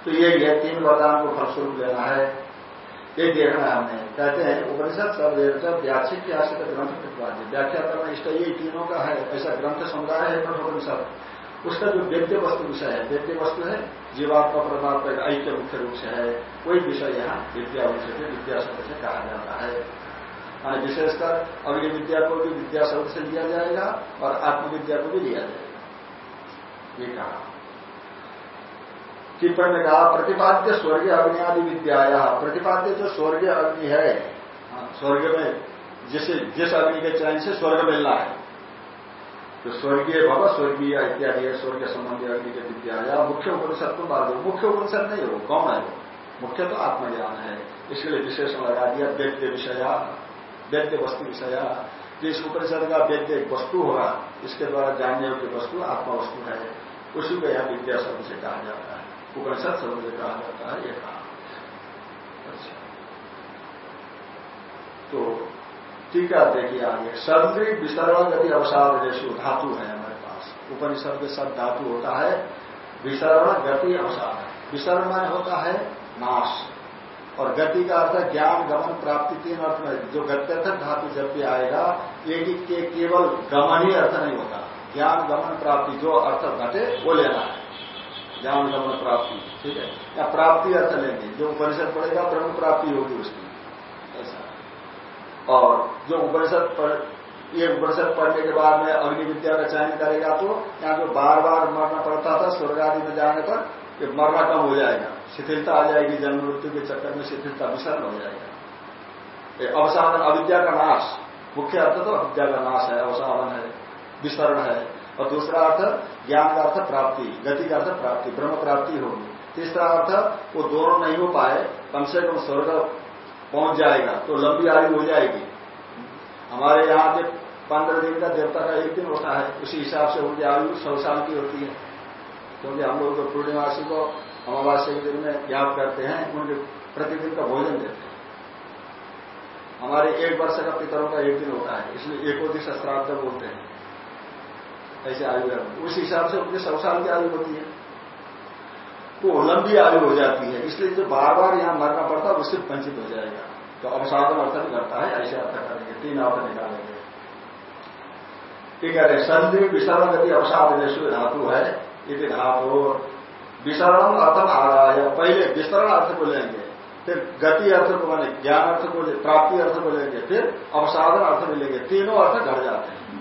तो ये है तीन वरदान को फलस्वरूप लेना है। ये देखना है हमने। कहते हैं, उपनिषद सब देवता व्याचिक के आश्रित ग्रंथ प्रतिपाद्य व्याख्या करना इष्ट, ये तीनों का है। ऐसा ग्रंथ समुदाय है कठोपनिषद उसका जो व्यक्ति वस्तु विषय है व्यक्ति वस्तु है, जीवात्मा, परमात्मा का ऐक्य मुख्य रूप से है। वही विषय यहाँ विद्या विषय विद्या शब्द से कहा जाता है। विशेषकर अग्नि विद्या को भी विद्या शब्द से लिया जाएगा और आत्मविद्या को भी लिया जाएगा। ये कहा। टिप्पणी में कहा प्रतिपाद्य स्वर्गीय अग्नि आदि विद्या प्रतिपाद्य जो स्वर्गीय अग्नि है हाँ, स्वर्ग में जिसे जिस अग्नि के चयन से स्वर्ग मिलना है। तो स्वर्गीय भव स्वर्गीय इत्यादि है स्वर्ग संबंधी अग्नि के विद्या या मुख्य उपनिषद को बात मुख्य उपनिषद नहीं हो कौन है वो? मुख्य तो आत्मज्ञान है। इसलिए विशेषण लगा दिया वेद्य विषया वेद्य वस्तु विषया। जिस उपनिषद का वेद्य वस्तु होगा इसके द्वारा जानने योग्य वस्तु आत्मा वस्तु है। उसी को यह विद्या शब्द से कहा जाता है। उपनिषद शब्द कहा जाता है ये कहा। अच्छा। तो ठीक है देखिए आगे। सदृ विसरण गति अवसाद जैसे धातु है हमारे पास। उपनिषद के सब धातु होता है विसरण गति अवसाद। विसरण मान होता है नाश। और गति का अर्थ है ज्ञान, गमन, प्राप्ति तीन अर्थ में जो गत्यर्थक धातु जब भी आएगा, एक के केवल गमन ही अर्थ नहीं होता। ज्ञान, गमन, प्राप्ति जो अर्थ घटे, वो लेना है। ज्ञान गमन प्राप्ति ठीक है? या प्राप्ति अर्थ लेंगे जो उपनिषद पढ़ेगा, ब्रह्म प्राप्ति होगी उसकी ऐसा। और जो उपनिषद ये उपनिषद पढ़ने के बाद में अग्नि विद्या का चयन करेगा तो यहाँ जो बार बार मरना पड़ता था, स्वर्ग आदि में जाने पर, ये मरना कम हो जाएगा। शिथिलता आ जाएगी, जन्म मृत्यु के चक्कर में शिथिलता विसर्ग हो जाएगा। अवसाधन अविद्या का नाश। मुख्य अर्थ तो अविद्या का नाश है अवसाधन है विसरण है। और दूसरा अर्थ ज्ञान का अर्थ प्राप्ति, गति का अर्थ प्राप्ति, ब्रह्म प्राप्ति होगी। तीसरा अर्थ, वो दोनों नहीं हो पाए, कम से कम स्वर्ग पहुँच जाएगा तो लंबी आयु हो जाएगी। हमारे यहाँ के पंद्रह दिन का देवता का एक दिन होता है, उसी हिसाब से उनकी आयु सौ साल की होती है। क्योंकि हम लोग तो पूर्णिमासी को अमावास्य के दिन में याद करते हैं, उनके प्रतिदिन का भोजन देते हैं। हमारे एक वर्ष का पितरों का एक दिन होता है, इसलिए एकोदि श्राद्ध बोलते हैं। ऐसे आयु है। उस हिसाब से उनके सौ साल की आयु होती है। तो लंबी आयु हो जाती है। इसलिए जो बार बार यहाँ मरना पड़ता है उससे वंचित हो जाएगा। तो अवसाधन अर्थ नहीं करता है, ऐसे अर्थ करेंगे तीन अर्थ निकालेंगे। ठीक है, संधि विसरण गति अवसाद धातु है यदि धातु। विसरण अर्थम है पहले विसरण अर्थ को लेंगे, फिर गति अर्थ को माने ज्ञान अर्थ को प्राप्ति अर्थ को लेंगे, फिर अवसाधन अर्थ मिलेंगे तीनों अर्थ घट जाते हैं।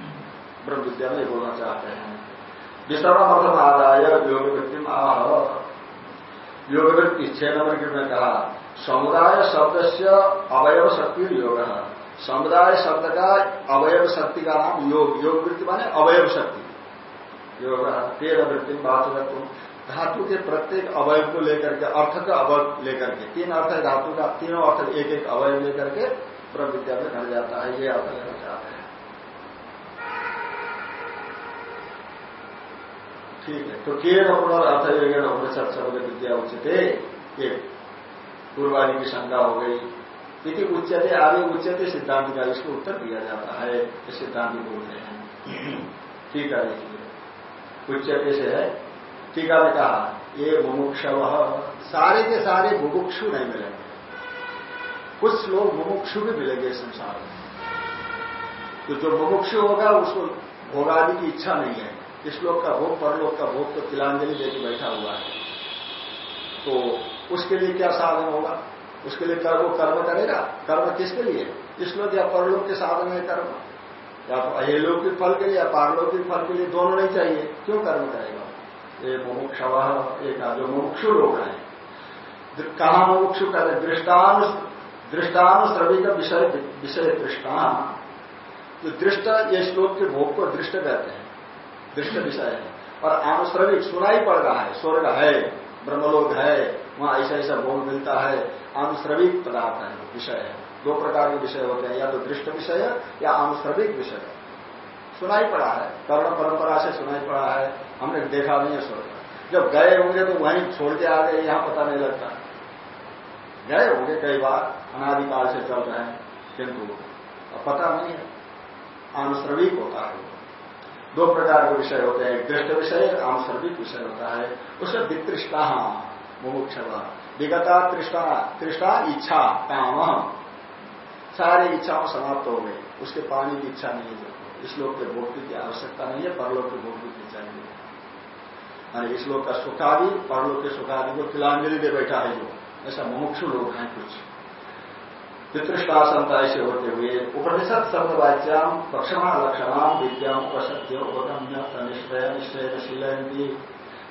ब्रह्म विद्या में बोलना चाहते हैं। विसरण मतलब आदाय योग वृत्ति आह योग वृत्ति छह नंबर के में कहा, समुदाय शब्द से अवयव शक्ति योग समुदाय शब्द का अवयव शक्ति का नाम योग। योग वृत्ति माने अवयव शक्ति। योग तेरह वृत्ति, बात धातु के प्रत्येक अवयव को लेकर के, अर्थ का अवयव लेकर के, तीन अर्थ धातु का, तीनों अर्थ एक एक अवयव लेकर के ब्रह्म विद्या में घट जाता है, ये अर्थ लेना चाहते हैं। ठीक है। तो के पुनर्थ उपनिषद शब्द विद्या उचित एक पूर्वाणी की शंका हो गई। यदि उच्चते आगे उच्चते सिद्धांत का इसको उत्तर दिया जाता है ये सिद्धांत बोलते हैं। ठीक है, देखिए। उच्चते से है। टीका ने कहा, ये मुमुक्षव। सारे के सारे मुमुक्षु नहीं मिलेंगे। कुछ लोग मुमुक्षु भी मिलेंगे संसार में। तो जो मुमुक्षु होगा, उसको भोगादि की इच्छा नहीं है। इस लोग का भोग परलोक का भोग तो तिलांजलि देकर बैठा हुआ है। तो उसके लिए क्या साधन होगा? उसके लिए कर्म कर्म करेगा? कर्म किसके लिए? इस लोग या परलोक के साधन है कर्म? या तो अहिलोकिक फल के लिए या पारलौकिक फल के लिए दोनों नहीं चाहिए। क्यों कर्म करेगा? ये मुमुक्ष एक जो मुमुक्षु लोग हैं। कहा मुमुक्षु कहते दृष्टान दृष्टान श्रवी का विषय विषय दृष्टान। जो दृष्ट, ये श्लोक के भोग को दृष्ट कहते हैं। दृष्ट विषय है। और आनुश्रविक सुनाई पड़ रहा है, स्वर्ग है, ब्रह्मलोक है, वहाँ ऐसा ऐसा भोग मिलता है। आनुश्रविक पदार्थ है, विषय है। दो प्रकार के विषय होते हैं, या तो दृष्ट विषय या आनुश्रविक विषय। सुनाई पड़ा है, कर्ण परंपरा से सुनाई पड़ा है, हमने देखा नहीं है स्वर्ग। जब गए होंगे तो वहीं छोड़ के आ गए, यहाँ पता नहीं लगता। गए होंगे कई बार, अनादिकाल से चल रहे हैं, किंतु पता नहीं है। आनुश्रविक होता है। दो प्रकार के विषय होते हैं, एक दृष्ट विषय आनुश्रविक विषय होता है। उसमें वितृष्टा मुमुक्ष विगता तृष्णा तृष्णा इच्छा काम सारे इच्छाओं समाप्त हो गई। उसके पानी की इच्छा नहीं है। इस लोक के भोक्ति की आवश्यकता नहीं है, परलोक के भोक्ति की चाहिए मान इस लोक का सुखादि, परलोक के सुखादि को तिलांजलि दे बैठा है जो। ऐसा मुमुक्षु लोग हैं कुछ। पितृष्टासनता ऐसे होते हुए उपनिषद शब्द वाच्याम लक्षणा लक्षणाम विद्याम उपसत्य उपगम्य निश्चय निश्चय शीलयंती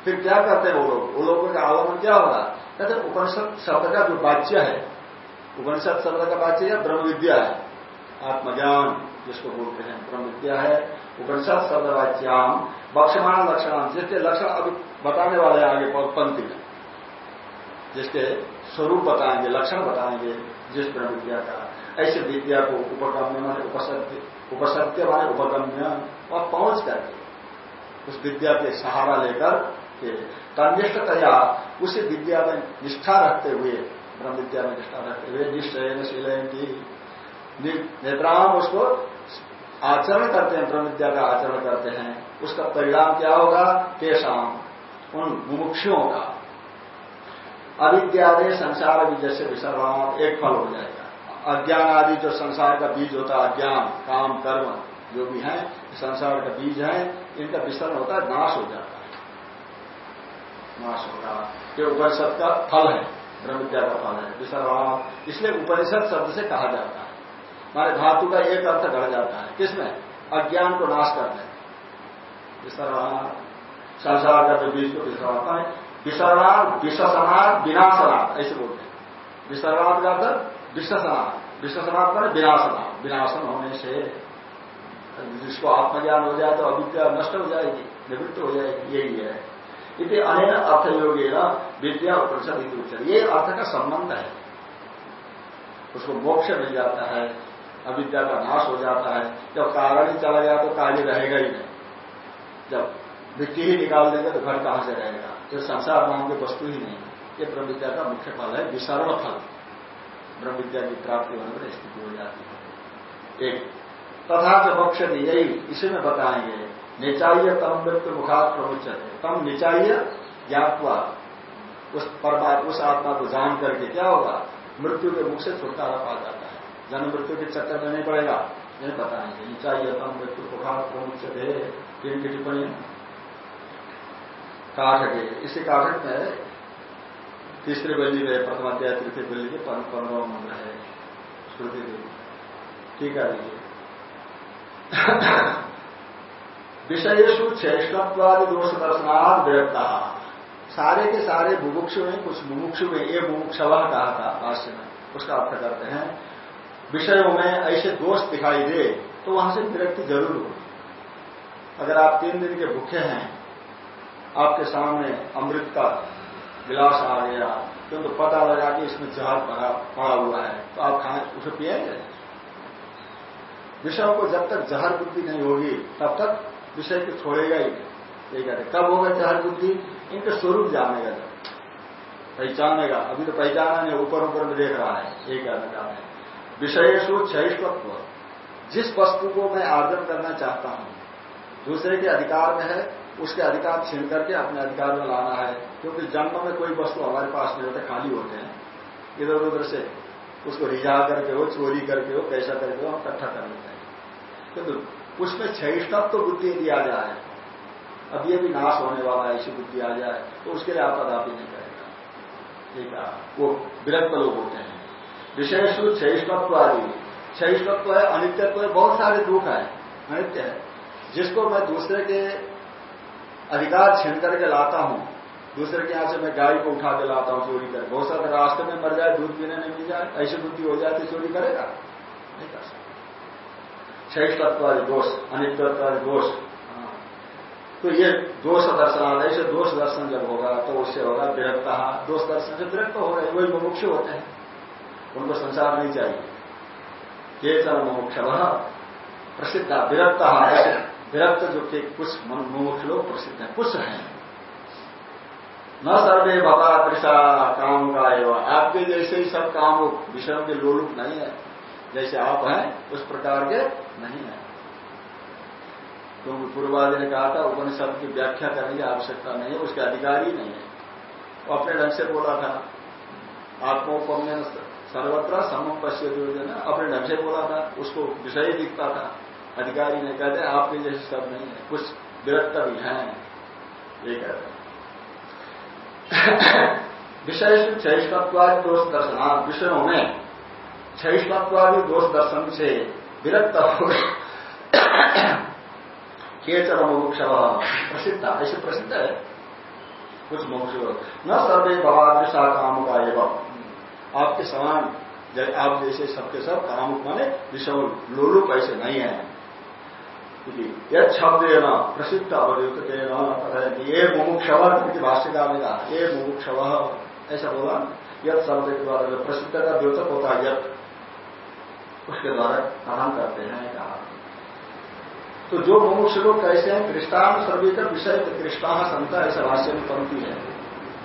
फिर क्या करते हैं वो लोग। वो लोगों का आवागमन क्या होगा कहते उपनिषद शब्द का जो वाच्य है उपनिषद शब्द का वाच्य है ब्रह्म विद्या है? आत्मज्ञान, जिसको बोलते हैं ब्रह्म विद्या है। उपनिषद शब्द वाच्याम बक्षमाण लक्षणाम जिसके लक्षण अभी बताने वाले आगे पंक्ति में, जिसके स्वरूप बताएँगे, लक्षण बताएँगे। जिस ब्रह्म विद्या का ऐसे विद्या को उपगम्य माने उपसत्य उपसत्य माने उपगम्य और पहुँच करके उस विद्या के सहारा लेकर के तनिष्ठतया उसी विद्या में निष्ठा रखते हुए, ब्रह्म विद्या में निष्ठा रखते हुए निश्चय शीलयन की नेत्राम उसको आचरण करते हैं, ब्रह्म विद्या का आचरण करते हैं। उसका परिणाम क्या होगा? केशाम, उन मुमुक्षुओं का अविद्यादि संसार भी जैसे विसर्वाम एक फल हो जाएगा। अज्ञान आदि जो संसार का बीज होता है, अज्ञान, काम, कर्म, जो भी है, संसार का बीज है, इनका विसर्ग होता है, नाश हो जाता है। नाश होगा ये उपनिषद का फल है ब्रह्म विद्या का फल है विसर्वाम इसलिए उपनिषद शब्द से कहा जाता है। हमारे धातु का एक अर्थ घट जाता है। किसमें? अज्ञान को नाश करने विसर्वाम संसार का जो बीज को विसर्वाता है। विसर्वाद विशसनाद विनाशनाद ऐसे बोलते हैं। विसर्वाद का अर्थ विशसनाद विशसनाद पर विनाशनाद विनाशन होने से जिसको आत्मज्ञान हो जाए तो अविद्या नष्ट हो जाएगी, निवृत्त हो जाएगी, यही है। इति अनेन अर्थयोगी न विद्या उपनिषद ये अर्थ का संबंध है। उसको मोक्ष मिल जाता है, अविद्या का नाश हो जाता है। जब कारण ही चला गया तो कार्य रहेगा ही नहीं। जब मिट्टी ही निकाल देंगे तो घर कहाँ से रहेगा? ये संसार नाम की वस्तु ही नहीं। ये ब्रह्म विद्या का मुख्य फल है, विसर्व फल। ब्रह्म विद्या की प्राप्ति होने पर स्थिति हो जाती है। एक तथा च मोक्ष यही इसी में बताएँगे। निचाइय तम मृत्यु मुखात प्रमुचत तम निचाइय ज्ञापवा उस परमात्मा, उस आत्मा को जान करके क्या होगा? मृत्यु के मुख से छुटकारा पा जाता है। जन्म मृत्यु के चक्कर में नहीं पड़ेगा। नहीं बताएँगे। निचाइय तम मृत्यु मुखात प्रमुचत है टिप्पणी? काठक इसी काठक में तीसरे बल्ली में, प्रथम अध्याय, तृतीय बल्ली के पंद्रह मंत्र है, श्रुति देवी ठीक है, देखिए। विषयेशु दोष दर्शनाथ विरक्ता सारे के सारे मुमुक्षु में कुछ मुमुक्षु में ये मुमुक्षव कहा था, भाष्य में। उसका अर्थ करते हैं, विषयों में ऐसे दोष दिखाई दे तो वहाँ से विरक्ति ज़रूर होगी। अगर आप तीन दिन के भूखे हैं आपके सामने अमृत का गिलास आ गया किंतु तो पता लगा कि इसमें जहर भरा पड़ा हुआ है। तो आप खाए उसे पिएँगे विषयों को जब तक जहर बुद्धि नहीं होगी, तब तक विषय को छोड़ेगा ही नहीं। कहते, कब होगा जहर बुद्धि? इनके स्वरूप जानेगा। जब पहचानेगा। अभी तो पहचाना नहीं, ऊपर ऊपर में देख रहा है। ये कहना चाहते हैं। विषयेशु क्षयिष्वत्व जिस वस्तु को मैं आर्जन करना चाहता हूँ, दूसरे के अधिकार में है उसके अधिकार छीन करके अपने अधिकार में लाना है, क्योंकि जन्म में कोई वस्तु हमारे पास नहीं होते, खाली होते हैं। इधर उधर से उसको रिझा करके हो, चोरी करके हो कैसा करके हो, हम इकट्ठा कर लेते हैं। किंतु उसमें छहिष्ठत्व तो बुद्धि आ जाए, अब ये भी नाश होने वाला ऐसी बुद्धि आ जाए तो उसके लिए आपदापी नहीं करेगा। ठीक है? वो विरक्त लोग होते हैं। विशेष रूप छहिष्ठत्व आदि छहिष्ठत्व है, अनित्यत्व है, बहुत सारे दुख है। अनित्य है। जिसको मैं दूसरे के अधिकार छीन करके लाता हूँ। दूसरे के यहाँ से मैं गाय को उठा के लाता हूँ चोरी कर बहुत सारे रास्ते में मर जाए, दूध पीने नहीं मिल जाए, ऐसी बुद्धि हो जाती चोरी करेगा? नहीं कर सकता। श्रेष्ठत्व दोष अनित्वत्व दोष। हाँ। तो ये दोष दर्शन ऐसे दोष दर्शन जब होगा तो उससे होगा विरक्त। दोष दर्शन से विरक्त हो गए वही मुमुक्ष होते हैं। उनको संसार नहीं चाहिए। ये चल मुमुक्ष प्रसिद्ध, विरक्त। विरक्त जो कि कुछ मुमुक्ष लोग प्रसिद्ध हैं कुछ हैं। न सर्वे बता दृशा काम का एवं। आपके जैसे ही सब काम विषयों के लोलुप नहीं है। जैसे आप हैं, उस प्रकार के नहीं है। क्योंकि तो पूर्वादि ने कहा था, उपनिषद की व्याख्या करने की आवश्यकता नहीं है, उसके अधिकारी नहीं है। अपने ढंग से बोला था। आत्मोपम्य सर्वत्र समम पश्य योजना अपने ढंग से बोला था, उसको विषय दिखता था। अधिकारी ने कहते आपके जैसे सब नहीं है, कुछ विरक्त भी हैं। ये कहते हैं। विषय दोष दर्शन। विषयों में क्षयिष्णत्वादि दोष दर्शन से विरक्त हो केचर मोक्ष प्रसिद्ध। ऐसे प्रसिद्ध है? कुछ मोक्ष न सर्वे भवादृशा काम का एवं। आपके समान आप जैसे सबके सब काम माने विषय लोलुप ऐसे नहीं है। यद शब्द न प्रसिद्ध अवयुक्त ये मुमुक्षव भाष्यकार ने कहा। ये मुमुक्षव, ऐसा बोला। यद शब्द के द्वारा प्रसिद्ध का द्योतक होता है यद उसके द्वारा कथन करते हैं कहा। तो जो मुमुक्ष लोग कैसे हैं? दृष्टान सर्वीकर विषय दृष्टा संता ऐसा भाष्य में पंक्ति है।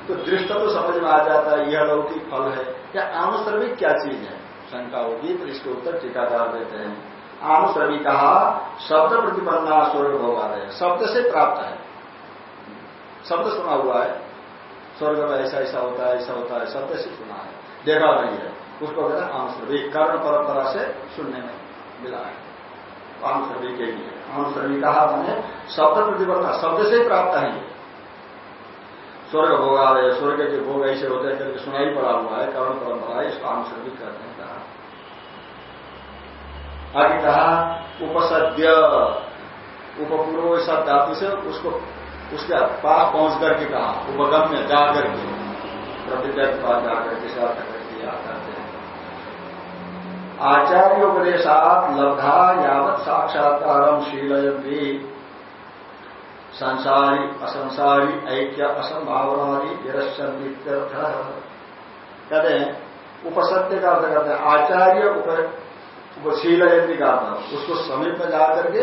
तो दृष्ट तो समझ में आ जाता है, यह लौकिक फल है। या आनुसर्विक क्या चीज़ है? शंका होगी तो इसके उत्तर टीकाकार देते हैं। आनुश्रवी कहा शब्द प्रतिपन्ना स्वर्ग भगवान है। शब्द से प्राप्त है। शब्द सुना हुआ है। स्वर्ग में ऐसा ऐसा होता है, ऐसा होता है। शब्द से सुना है। देखा नहीं है। उसको कहते हैं आनुश्रवी कर्ण परंपरा से सुनने में मिला है। आनुश्रवी के लिए। आनुश्रवी कहा मैंने शब्द प्रतिपन्ना शब्द से प्राप्त है स्वर्ग भोगालय, स्वर्ग के भोग ऐसे होते हैं करके सुनाई पड़ा हुआ है। कर्ण परंपरा है, इसको आनुश्रवी कहते हैं। आगे कहा उपसद्य। उपपूर्व शब्द धातु से उसको, उसके पास पहुँच करके कहा। उपगम्य जा करके। प्रविद्या के पास जाकर के साथ करके याद करते हैं। आचार्योपदेशात लब्धा यावत साक्षात्कार शीलयती संसारी, असंसारी, ऐक्य, असंभावनादि निरस्य कहते हैं, उपसत्य का अर्थ करते हैं, आचार्य उपशील यदि का अर्थ उसको समीप में जा करके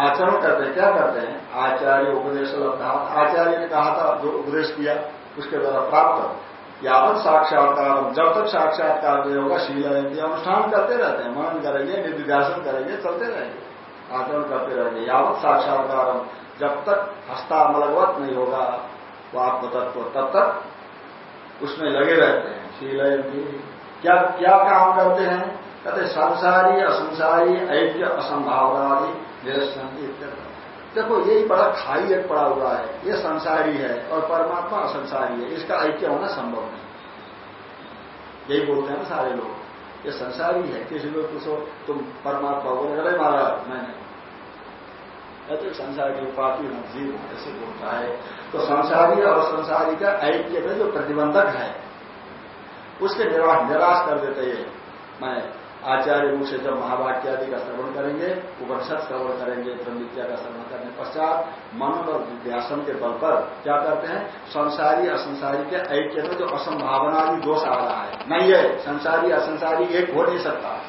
आचरण करते हैं। क्या करते हैं? आचार्य उपदेश आचार्य ने कहा था, जो उपदेश किया उसके द्वारा प्राप्त यावत साक्षात्कार, जब तक साक्षात्कार नहीं होगा, शील अनुष्ठान करते रहते हैं, मनन करेंगे निर्विध्यासन करेंगे, चलते रहेंगे, आचरण करते रहेंगे। यावत साक्षात्कार, जब तक हस्तामलवत नहीं होगा वो आत्मतत्व तब तक उसमें लगे रहते हैं। शील क्या क्या काम करते हैं? कहते संसारी, असंसारी, ऐक्य असंभावनादि देखो, यही बड़ा खाई एक पड़ा हुआ है। ये संसारी है और परमात्मा असंसारी है। इसका ऐक्य होना संभव नहीं। यही बोलते हैं ना सारे लोग। ये संसारी है। किसी लोग पूछो, तुम परमात्मा बोले, अरे महाराज मैंने तो संसारी पापी जीव ऐसे बोलता है। तो संसारी और संसारी का ऐक्य में जो प्रतिबंधक है, उसके निराश कर देते हैं। मैं आचार्य रूप से जब महावाक्य आदि का श्रवण करेंगे, उपनिषद श्रवण करेंगे ब्रह्म विद्या का श्रवण करने पश्चात मनन और विद्यासन के बल पर क्या करते हैं? संसारी असंसारी के ऐक्य में जो असंभावना भी दोष आ रहा है। नहीं है, संसारी असंसारी एक हो नहीं सकता।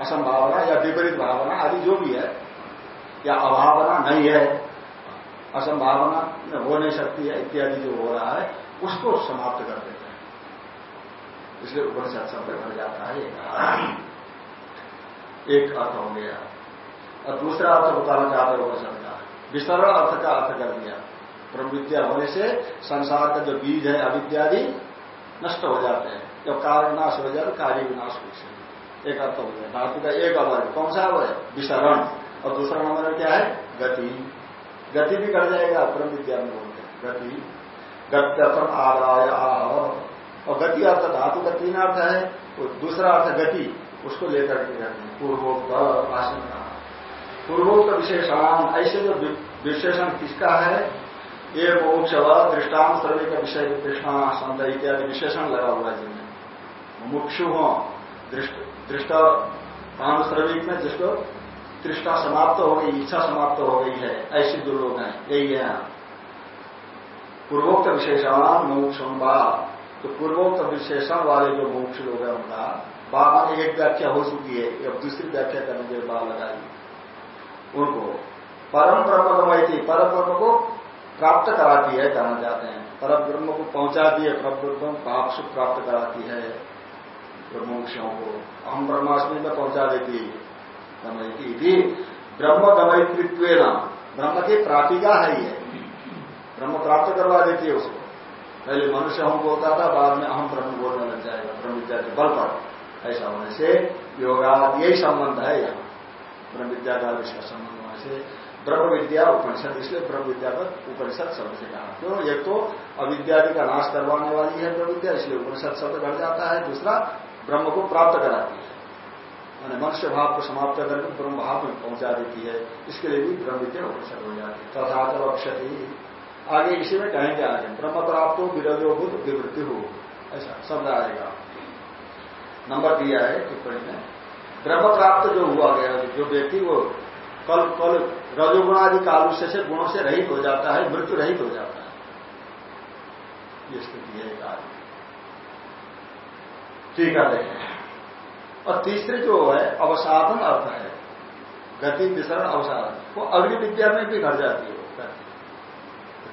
असंभावना या विपरीत भावना आदि जो भी है, या अभावना नहीं है, असंभावना हो नहीं सकती है, इत्यादि जो हो रहा है, उसको समाप्त कर देते हैं। इसलिए उपनिषद शब्द भर जाता है एक अर्थ हो गया। और दूसरा अर्थ बताना चाहते हो वचन विस्तरण अर्थ का अर्थ कर दिया। प्रविद्या होने से संसार का जो बीज है, अविद्यादि, नष्ट हो जाते हैं। जब कारण नाश हो जाए, कार्य विनाश हो एक अर्थ हो गया। धातु का एक अवर कौन सा अवर है विसरण और दूसरा नंबर क्या है? गति। गति भी कर जाएगा परम विद्या में बोलते हैं। गति। गत्यर्थम आदाय आह। और गति अर्थ धातु का तीन अर्थ है। और दूसरा अर्थ गति। उसको लेकर के रहते हैं। पूर्वोक्त भाषण का पूर्वोक्त विशेषण, ऐसे जो विशेषण किसका है? ये मोक्ष व दृष्टान श्रवी का विषय कृष्णा संत इत्यादि विशेषण लगा हुआ जिनमें। मुक्षु हो, दृष्ट श्रविक में जिसको तृष्णा समाप्त हो गई, इच्छा समाप्त हो गई है, ऐसे जो लोग हैं, यही है पूर्वोक्त विशेषण, मोक्ष तो पूर्वोक्त विशेषण वाले जो मोक्ष लोग हैं उनका बाबा ने एक व्याख्या हो चुकी है अब दूसरी व्याख्या करने के बाद लगाई उनको परम ब्रह्म गवाई परम ब्रह्म को प्राप्त कराती है, कहना चाहते हैं। परम ब्रह्म को पहुंचाती है परम ब्रह्म पाप सुख प्राप्त कराती है। ब्रह्मोक्षों को हम ब्रह्माष्टमी में पहुँचा देती गमयती थी ब्रह्म गमयित्व ब्रह्म की प्रापिका है ये। ब्रह्म प्राप्त करवा देती है उसको। पहले मनुष्य हम बोलता था, बाद में अहम ब्रह्म बोलने लग जाएगा, ब्रह्म विद्या के बल पर। ऐसा होने से योगा यही संबंध है यहाँ। ब्रह्म विद्या का इसका संबंध होने से ब्रह्म विद्या उपनिषद, इसलिए ब्रह्म विद्या पर उपनिषद शब्द से कहा। क्यों एक तो अविद्यादि का नाश करवाने वाली है ब्रह्म विद्या इसलिए उपनिषद शब्द घट जाता है। दूसरा, ब्रह्म को प्राप्त कराती है। मैंने मनुष्य भाव को समाप्त करके ब्रह्म भाव में पहुँचा देती है। इसके लिए भी ब्रह्म विद्या उपनिषद हो जाती है। तथा तो अक्षति आगे इसी में कहेंगे आगे। ब्रह्म प्राप्त हो विरोधो बुद्ध विवृत्ति हो। ऐसा शब्द आएगा। नंबर दिया है टिप्पणी में। ब्रह्म प्राप्त जो हुआ गया, जो व्यक्ति वो कल कल रजोगुणादि कालुष्य से गुणों से रहित हो जाता है, मृत्यु रहित हो जाता है। ये स्थिति है कार्य ठीक है और तीसरे जो है अवसाधन अर्थ है। गति, विसरण अवसाधन वो अग्नि विद्या में भी घट जाती है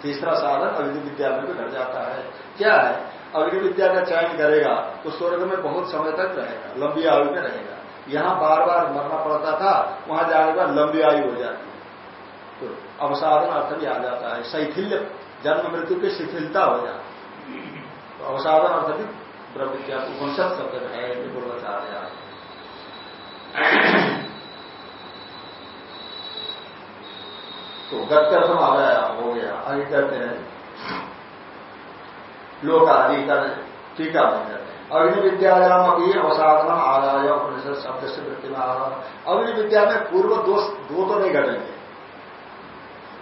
तीसरा साधन अग्नि विद्या में भी घट जाता है। क्या है? अग्नि विद्या का चयन करेगा तो स्वर्ग में बहुत समय तक रहेगा, लंबी आयु में रहेगा। यहाँ बार बार मरना पड़ता था, वहाँ जाने के लंबी आयु हो जाती है। तो अवसाधन अर्थ भी आ जाता है, शैथिल्य, जन्म मृत्यु की शिथिलता हो जाती है। तो अवसाधन अर्थ भी ब्रह्म विद्या उपनिषद शब्द है बोलना चाह रहे तो गत्यर्थम आ गया हो गया, आगे कहते हैं। लोक आदि कर टीका बन जाते हैं। अग्नि विद्यायाम अभी अवसाधन आदाय उपनिषद शब्द से वृत्ति में अग्नि विद्या में पूर्व दोष, दो तो नहीं घटेंगे।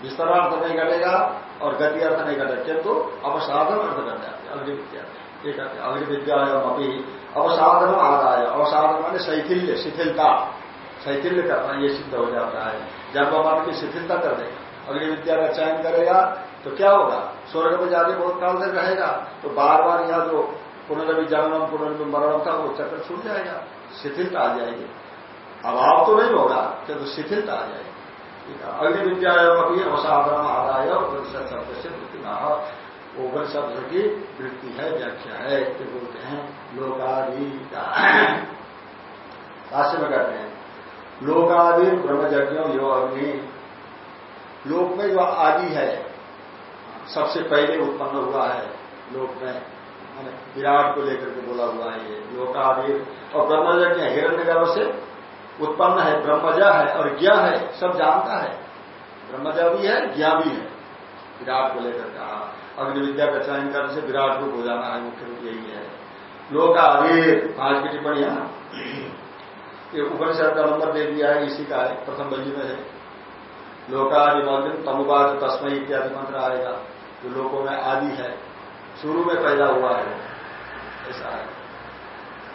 विस्तरार्थ नहीं घटेगा और गति अर्थ नहीं घटेगा, किंतु अवसाधन अर्थ घट जाते अग्नि विद्या हैं अग्नि अभी अवसाधन आदाय। अवसाधन माने शैथिल्य, शिथिलता। शैथिल्य करना, ये सिद्ध हो जाता है। जब मन की शिथिलता कर देगा। अग्नि विद्या का चयन करेगा तो क्या होगा? स्वर्ग में जाके बहुत काल तक रहेगा तो बार बार यह जो पुनर्नवी जन्म पुनर्नवी मरणम था वो चक्र छूट जाएगा, शिथिलता आ जाएगी। अभाव तो नहीं होगा, किंतु शिथिलता आ जाएगी। अग्नि विद्या अभी अवसाधन आदाय, उपनिषद शब्द से वृत्ति उपनिषद की वृत्ति है, व्याख्या है तो बोलते हैं लोकादि भाष्य में कहते हैं लोकादि ब्रह्मज्ञ यो अग्नि। लोक में जो आदि है सबसे पहले उत्पन्न हुआ है लोक में विराट को लेकर के बोला हुआ है ये लोकादि और ब्रह्मज्ञ हिरण्य गर्भ से उत्पन्न है, ब्रह्मजा है और ज्ञा है, सब जानता है। ब्रह्मजा भी है, ज्ञा भी है, विराट को लेकर कहा अग्नि विद्या का चयन करने से विराट को जाना है, मुख्य रूप यही है। लोकावीर पाँच की टिप्पणी ये उपनिषद का नंबर दे दिया है, इसी का है, प्रथम बल्ली में है। लोकादिमग्न तमुबाद तस्मय इत्यादि मंत्र आएगा। जो लोगों में आदि है, शुरू में पैदा हुआ है। ऐसा है।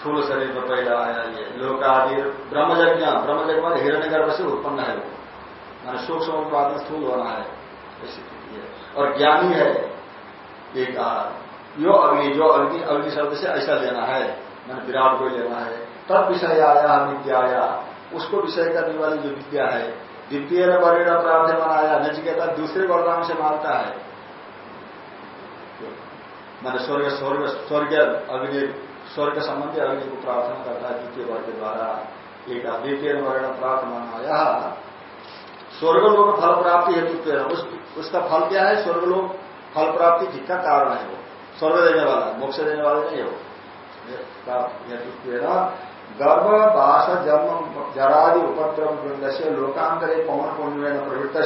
स्थूल शरीर में पैदा आया ये। लोकादि ब्रह्मज्ञ ब्रह्मज्ञ में हिरण्य गर्भ से उत्पन्न है वो। मैंने सूक्ष्म बाद में स्थूल होना है। ऐसी स्थिति है। और ज्ञानी है। एक यो अग्नि, जो अग्नि अग्नि शब्द से ऐसा लेना है। मैंने विराट को लेना है। तब विषय आया विद्या आया। उसको विषय करने वाली जो विद्या है, द्वितीय वर्ण प्राप्त बनाया नचिकेता दूसरे वरदान से मानता है। मैंने स्वर्ग स्वर्ग स्वर्ग अग्नि स्वर्ग संबंधी अग्नि को प्रार्थना करता है द्वितीय वर्ग के द्वारा एक द्वितीय वर्ण प्राप्त माना स्वर्ग लोग फल प्राप्ति हेतु उस, उसका फल क्या है? स्वर्ग लोग फल प्राप्ति का कारण है वो? स्वर्ग देने वाला मोक्ष देने वाला नहीं हो हेतु गर्भ बास जन्म जरादि उपद्रव वृंद से लोकांतरे पवन पुण्य प्रवृत्त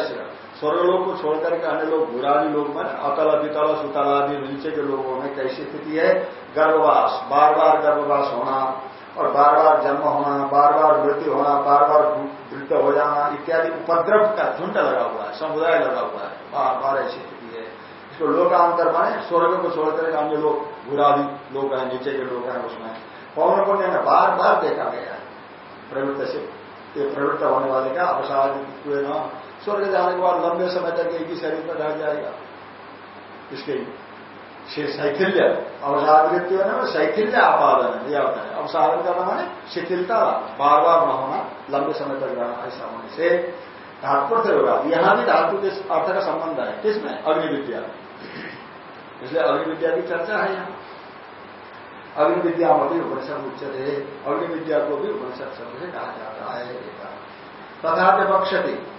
स्वर्गलोक को छोड़कर के अन्य लोग, बुरादी लोग में अतल वितल सुतल आदि नीचे के लोगों में कैसी स्थिति है? गर्भवास बार बार गर्भवास होना और बार बार जन्म होना बार बार मृत्यु होना बार बार वृद्ध हो जाना, इत्यादि उपद्रव का झुंड लगा हुआ है, समुदाय लगा हुआ है। बार बार ऐसी स्थिति है। इसको लोकांतर माने स्वर्ग को छोड़कर अन्य लोग, बुरादी लोग हैं, नीचे के लोग हैं उसमें। पवन को में बार बार देखा गया है। प्रवृत्त से प्रवृत्त होने वाले का अवसाद स्वर्ग जाने के बाद लंबे समय तक एक ही शरीर में रह जाएगा। इसके शैथिल्य। अवसाद मृत्यु है शैथिल्य आपादन है यह होता है। अवसादन करना माने शिथिलता। बार बार न होना, लंबे समय तक रहना, ऐसा होने से धातुर्थ होगा यहाँ भी धातु के अर्थ का संबंध है? किसमें? अग्निविद्या। इसलिए अग्निविद्या की चर्चा है यहाँ। अग्निविद्या में भी उपनिषद उच्चत है। अग्नि विद्या को भी उपनिषद शब्द से कहा जाता है। तथा पक्षति।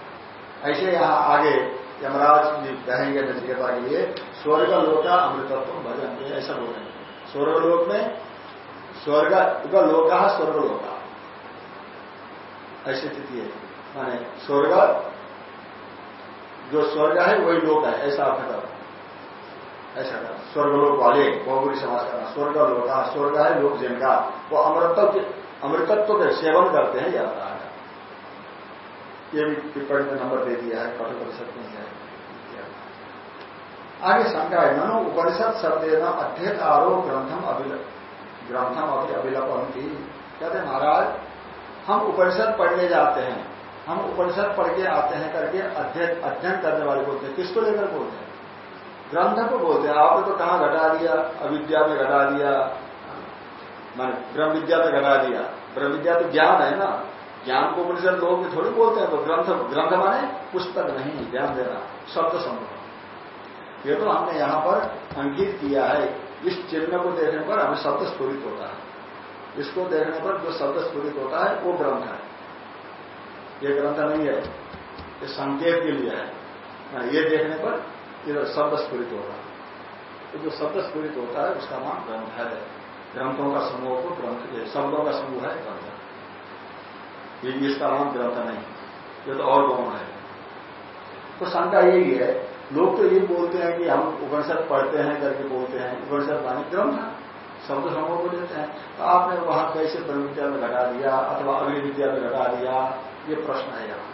ऐसे यहाँ आगे यमराज जी कहेंगे नचिकेता के लिए स्वर्ग लोका अमृतत्व भजन के ऐसा बोलेंगे स्वर्गलोक में स्वर्ग लोका स्वर्ग लोका ऐसी स्थिति है। माने स्वर्ग, जो स्वर्ग है, वही लोक है, ऐसा अर्थ कर ऐसा कर। स्वर्गलोक वाले बहुबुरी समाज करना स्वर्ग लोका स्वर्ग है लोक जिनका। वो अमृतत्व अमृतत्व के सेवन करते हैं यह है ये भी टिप्पणी में नंबर दे दिया है कठोर परिषद नहीं है। आगे शंका है ननो उपनिषद शब्द न अध्यत आरोप ग्रंथम ग्रंथम अभी अभिलपंती कहते महाराज, हम उपनिषद पढ़ने जाते हैं, हम उपनिषद पढ़ के आते हैं करके अध्ययन करने वाले बोलते हैं। किसको लेकर बोलते हैं? ग्रंथ को बोलते हैं। आपने तो कहा घटा दिया? अविद्या में घटा दिया। मान ब्रह्म विद्या में घटा दिया। ब्रह्म विद्या तो ज्ञान है ना। ज्ञान को उपनिषद लोग थोड़ी बोलते हैं तो ग्रंथ ग्रंथ माने पुस्तक नहीं ध्यान देना शब्द समूह। ये तो हमने यहाँ पर अंकित किया है। इस चिन्ह को देखने पर हमें शब्द स्फूरित होता है। इसको देखने पर जो शब्द स्फूरित होता है वो ग्रंथ है। ये ग्रंथ नहीं है ये संकेत के लिए है। हाँ, ये देखने पर इधर शब्द स्फूरित होगा तो जो शब्द स्फूरित होता है उसका नाम ग्रंथ है। ग्रंथों का समूह को ग्रंथ शब्दों का समूह है ग्रंथ ये इसका नाम ग्रंथ नहीं ये तो और गौण है? तो शंका यही है, लोग तो ये बोलते हैं कि हम उपनिषद पढ़ते हैं, करके बोलते हैं। उपनिषद माने ग्रंथ। शब्द समूह को लेते हैं। तो आपने वहाँ कैसे ब्रह्म विद्या में घटा दिया, अथवा अग्नि विद्या में घटा दिया? ये प्रश्न है यहाँ।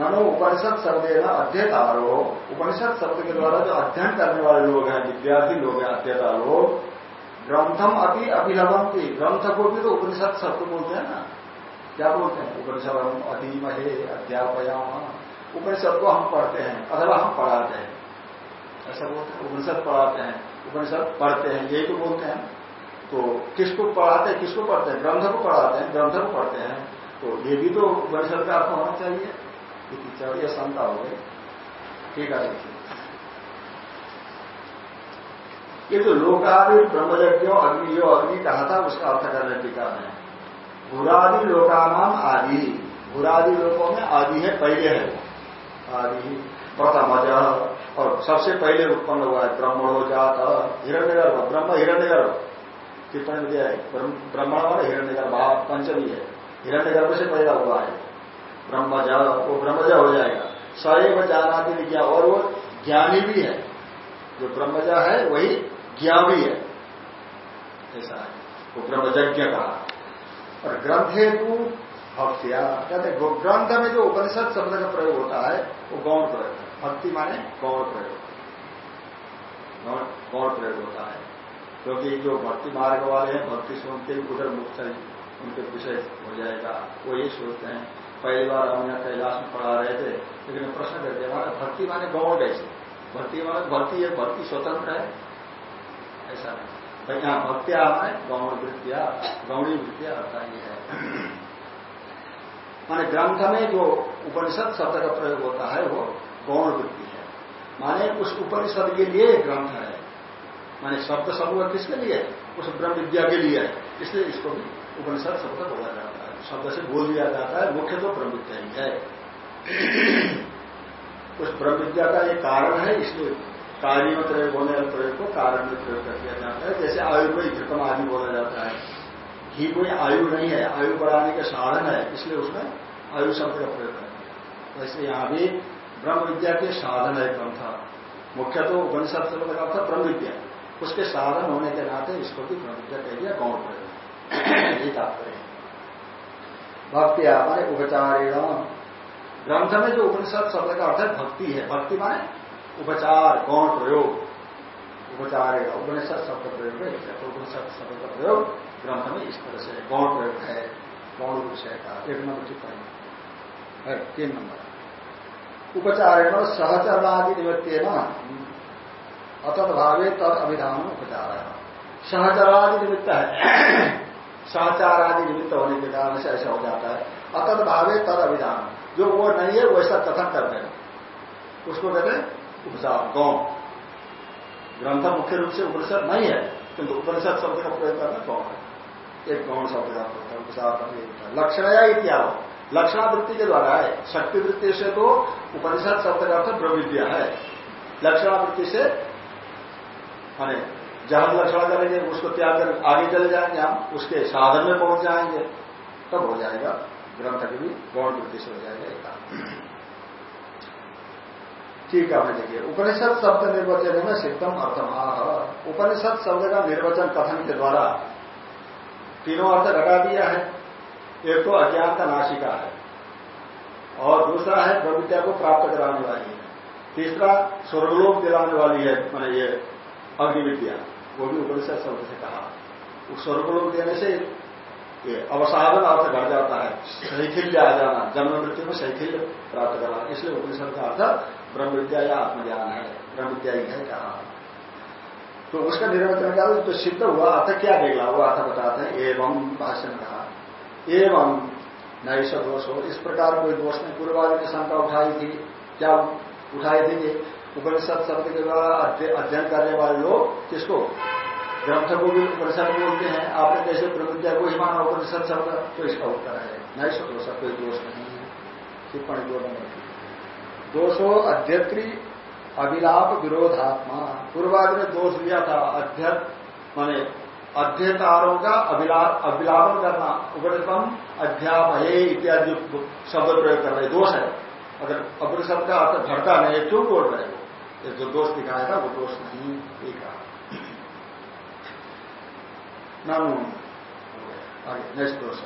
ननो उपनिषद शब्द है ना अध्ययतारो उपनिषद शब्द के द्वारा जो अध्ययन करने वाले लोग हैं, विद्यार्थी लोग हैं अध्ययता लोग ग्रंथम अति अभिलवंती। ग्रंथ को भी तो उपनिषद शब्द बोलते हैं ना। क्या बोलते हैं उपनिषद हम अधीमहे अध्यापयाम, उपनिषद को हम पढ़ते हैं, अथवा हम पढ़ाते हैं। ऐसा बोलते हैं, उपनिषद पढ़ाते हैं, उपनिषद पढ़ते हैं, यही तो बोलते हैं। तो किसको पढ़ाते हैं, किसको पढ़ते हैं? ग्रंथ को पढ़ाते हैं ग्रंथ को पढ़ते हैं। तो ये भी तो उपनिषद का अर्थ होना चाहिए। ये शंका हो गई। ठीक है, देखिए। ये जो लोकादि ब्रह्मयज्ञो, अग्नियो, अग्नि कहा था, उसका अर्थ करने टीका में भूरादि लोकानाम आदि। भूरादि लोकों में आदि है, पहले है आदि प्रथम और सबसे पहले उत्पन्न हुआ है ब्रह्मणो जात। हिरण्यगर्भ। ब्रह्म, हिरण्यगर्भ। टिप्पणी दिया है? ब्रह्मण और हिरण्यगर्भ। पंचमी है। हिरण्यगर्भ से पैदा हुआ है। ब्रह्मज, वो ब्रह्मज हो जाएगा। सैव जानादि विज्ञा और वो ज्ञानी भी है। जो ब्रह्मजा है, वही ज्ञा भी है। ऐसा है। वो ब्रह्मज्ञ कहा। और ग्रंथ हेतु भक्तिया कहते ग्रंथ में जो उपनिषद शब्द का प्रयोग होता है, वो गौण प्रयोग है। भक्ति माने गौण प्रयोग गौण प्रयोग होता है। क्योंकि जो भक्ति मार्ग वाले हैं, भक्ति सुनते ही उधर मुक्त उनके विषय हो जाएगा। वो ये सोचते हैं। पहली बार हम यहाँ कैलाश में पढ़ा रहे थे, लेकिन प्रश्न करते हमारा भक्ति माने गौण कैसे? भक्ति माने भक्ति है, भक्ति स्वतंत्र है। ऐसा नहीं। यहाँ भक्तिया है, गौण वृत्तिया, गौणी वृत्तिया होता ही है। माने ग्रंथ में जो उपनिषद शब्द का प्रयोग होता है, वो गौण वृत्ति है। माने उस उपनिषद के लिए ग्रंथ है। माने शब्द समूह किसके लिए? उस ब्रह्म विद्या के लिए। है इसलिए इसको भी उपनिषद शब्द बोला जाता है। शब्द से बोल दिया जाता है, मुख्य तो ब्रह्म विद्या ही है। उस ब्रह्म विद्या का एक कारण है, इसलिए कार्य में प्रयोग होने वाले प्रयोग को कारण में प्रयोग कर दिया जाता है। जैसे आयु को घृतम आदि बोला जाता है। घी कोई आयु नहीं है, आयु बढ़ाने का साधन है, इसलिए उसमें आयु शब्द का प्रयोग करते वैसे यहाँ भी ब्रह्म विद्या के साधन है ग्रंथ मुख्य तो उपनिषद शब्द का अर्थ ब्रह्म विद्या। उसके साधन होने के नाते इसको भी ब्रह्म विद्या कह दिया, गौण प्रयोग। यही तात्पर्य भक्ति माने उपचारिण। ग्रंथ में जो उपनिषद शब्द का अर्थ है, भक्ति है। भक्ति माने उपचार गौण प्रयोग? उपचार उपनिषद शब्द प्रयोग है उपनिषद शब्द का प्रयोग ग्रंथ में इस तरह से गौण प्रयोग है? गौण विषय का? एक नंबर टिप्पणी है, तीन नंबर। उपचारेण सहचरणादि निमित्तेन अतद भावे तद अभिधान उपचार। है सहचरादि निमित्त है। सहचार आदि निमित्त होने के कारण से ऐसा हो जाता है। अतद भावे तद अभिधान जो वो नहीं है वैसा कथन कर देना उसको कहते हैं उपचार गौण ग्रंथ मुख्य रूप से उपनिषद नहीं है, किंतु उपनिषद शब्द का प्रयोग करना गौण है? एक गौण शब्द का प्रयोग उपचार लक्षणया इत्या लक्षणावृत्ति के द्वारा है। शक्ति वृत्ति से तो उपनिषद शब्द का अर्थ ब्रविद्या है। लक्षणावृत्ति से, माने जहाँ लक्षण करेंगे उसको त्याग कर आगे चले जाएँगे हम, उसके साधन में पहुँच जाएँगे, तब हो जाएगा। ग्रंथ की भी गौण वृत्ति से हो जाएगा ठीक है देखिए उपनिषद शब्द निर्वचन में सिद्धम अर्थमाह उपनिषद शब्द का निर्वचन कथन के द्वारा तीनों अर्थ घटा दिया है। एक तो अज्ञान का नाशिका है, और दूसरा है प्रविद्या को प्राप्त कराने वाली है। तीसरा स्वर्गलोक दिलाने वाली है, मैंने ये अग्निविद्या, वो भी उपनिषद शब्द से कहा। स्वर्गलोक देने से ये अवसाधन अर्थ घट जाता है, शैथिल्य आ जाना, जन्म मृत्यु में शैथिल्य प्राप्त करना। इसलिए उपनिषद का अर्थ ब्रह्म विद्या या आत्मज्ञान है ब्रह्म विद्या ही है कहा। तो उसका निर्वचन क्या तो सिद्ध हुआ अर्थ क्या निकला वो अर्थ बताते हैं, एवं भाषण कहा। एवं नैश दोष हो, इस प्रकार कोई दोष नहीं, पूर्वादि की शंका उठाई थी, क्या उठाई थी उपनिषद शब्द के द्वारा अध्ययन करने वाले लोग किसको? ग्रंथ को भी उपनिषद बोलते हैं, आपने कैसे प्रविद्या को ही माना, उपनिषद शब्द तो इसका उत्तर है नैश दोष, कोई दोष नहीं है, टिप्पणी दो नंबर दोषो अध्यत्री अभिलाप विरोधात्मा। पूर्वादि ने दोष लिया था, अध्यत, माने अध्यतारों का अभिलापन करना। उपनिषम अध्यापय इत्यादि शब्द प्रयोग कर रहे दोष है। अगर उपनिषद का अर्थ घटता नहीं क्यों बोल रहे हो? ये जो दोष दिखाया था, वो दोष नहीं एक नेक्स्ट दोष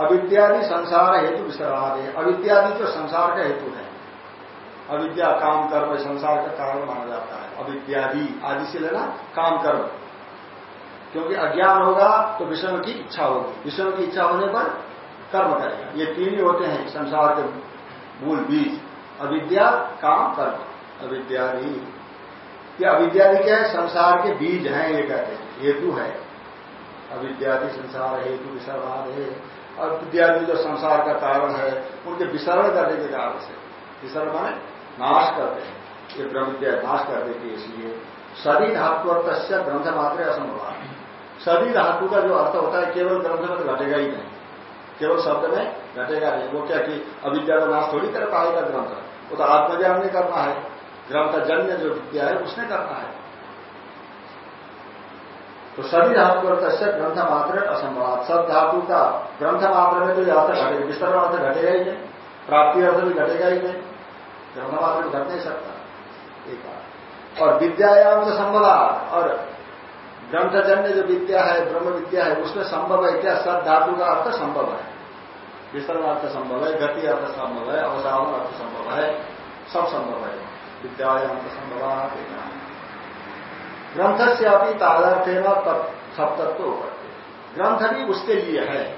अविद्यादि संसार हेतु विसरादे। अविद्यादि जो संसार का हेतु है अविद्या, काम, कर्म, संसार का कारण माना जाता है। अविद्यादि आदि से लेना काम, कर्म। क्योंकि अज्ञान होगा तो विषम की इच्छा होगी। विषम की इच्छा होने पर कर्म करेगा। ये तीन ही होते हैं, संसार के मूल बीज। अविद्या, काम, कर्म। अविद्यादि। ये अविद्यादि क्या है? संसार के बीज हैं, ये कहते हैं। हेतु है। अविद्यादि संसार हेतु विसर्वाद है। और विद्यादि जो संसार का कारण है, उनके विसरण करने के कारण से। विसरण माने नाश करते हैं। ये ब्रह्म विद्या नाश कर देती है, इसलिए सदी धातुअर्थ से ग्रंथ मात्र असंभव सदी धातु का जो अर्थ होता है, केवल ग्रंथ में तो घटेगा ही नहीं। केवल शब्द में घटेगा नहीं। वो क्या कि अविद्या का नाश थोड़ी कर पाएगा ग्रंथ? वो तो आत्मज्ञान में करना है। ग्रंथ जन्य जो विद्या है, उसने करना है। तो सभी धातु अर्थ से ग्रंथ मात्र असंभव सब धातु का ग्रंथ मात्र में तो यह अर्थ घटेगा। विस्तरण अर्थ घटेगा ही नहीं। प्राप्ति अर्थ भी घटेगा ही नहीं। में घट नहीं सकता। एक बात। और विद्यायाम से संभव। और ग्रंथजन्य जो विद्या है, ब्रह्म विद्या है, उसमें संभव है क्या? सब धातु का अर्थ संभव है। विस्तरण अर्थ संभव है, गति अर्थ संभव है, अवसावन अर्थ संभव है, सब संभव है। विद्यायाम तो संभव। ग्रंथ से अभी तादार्थे सप्तत्व करते ग्रंथ भी उसके लिए है।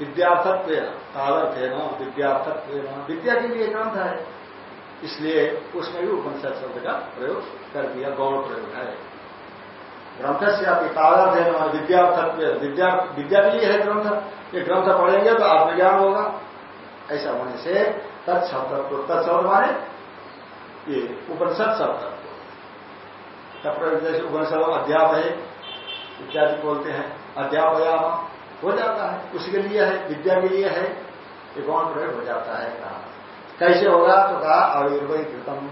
विद्यार्थत्व तादर्थे न विद्यार्थत्व विद्या के लिए ग्रंथ है इसलिए उसमें भी उपनिषद शब्द का प्रयोग कर दिया, गौण प्रयोग है। ग्रंथ से अभी तादर्थ है ना विद्यार्थत्व विद्या के लिए है ग्रंथ। ये ग्रंथ पढ़ेंगे तो आत्मज्ञान होगा। ऐसा होने से तत्शब्द तत्शब्द माने, ये उपनिषद शब्द। जैसे उपनिषद अध्याप है। इत्यादि बोलते हैं। अध्यापया हो जाता है। उसी के लिए है, विद्या के लिए है ये कौन प्रयोग हो जाता है कहा। कैसे होगा? तो कहा आयुर्वय कृतम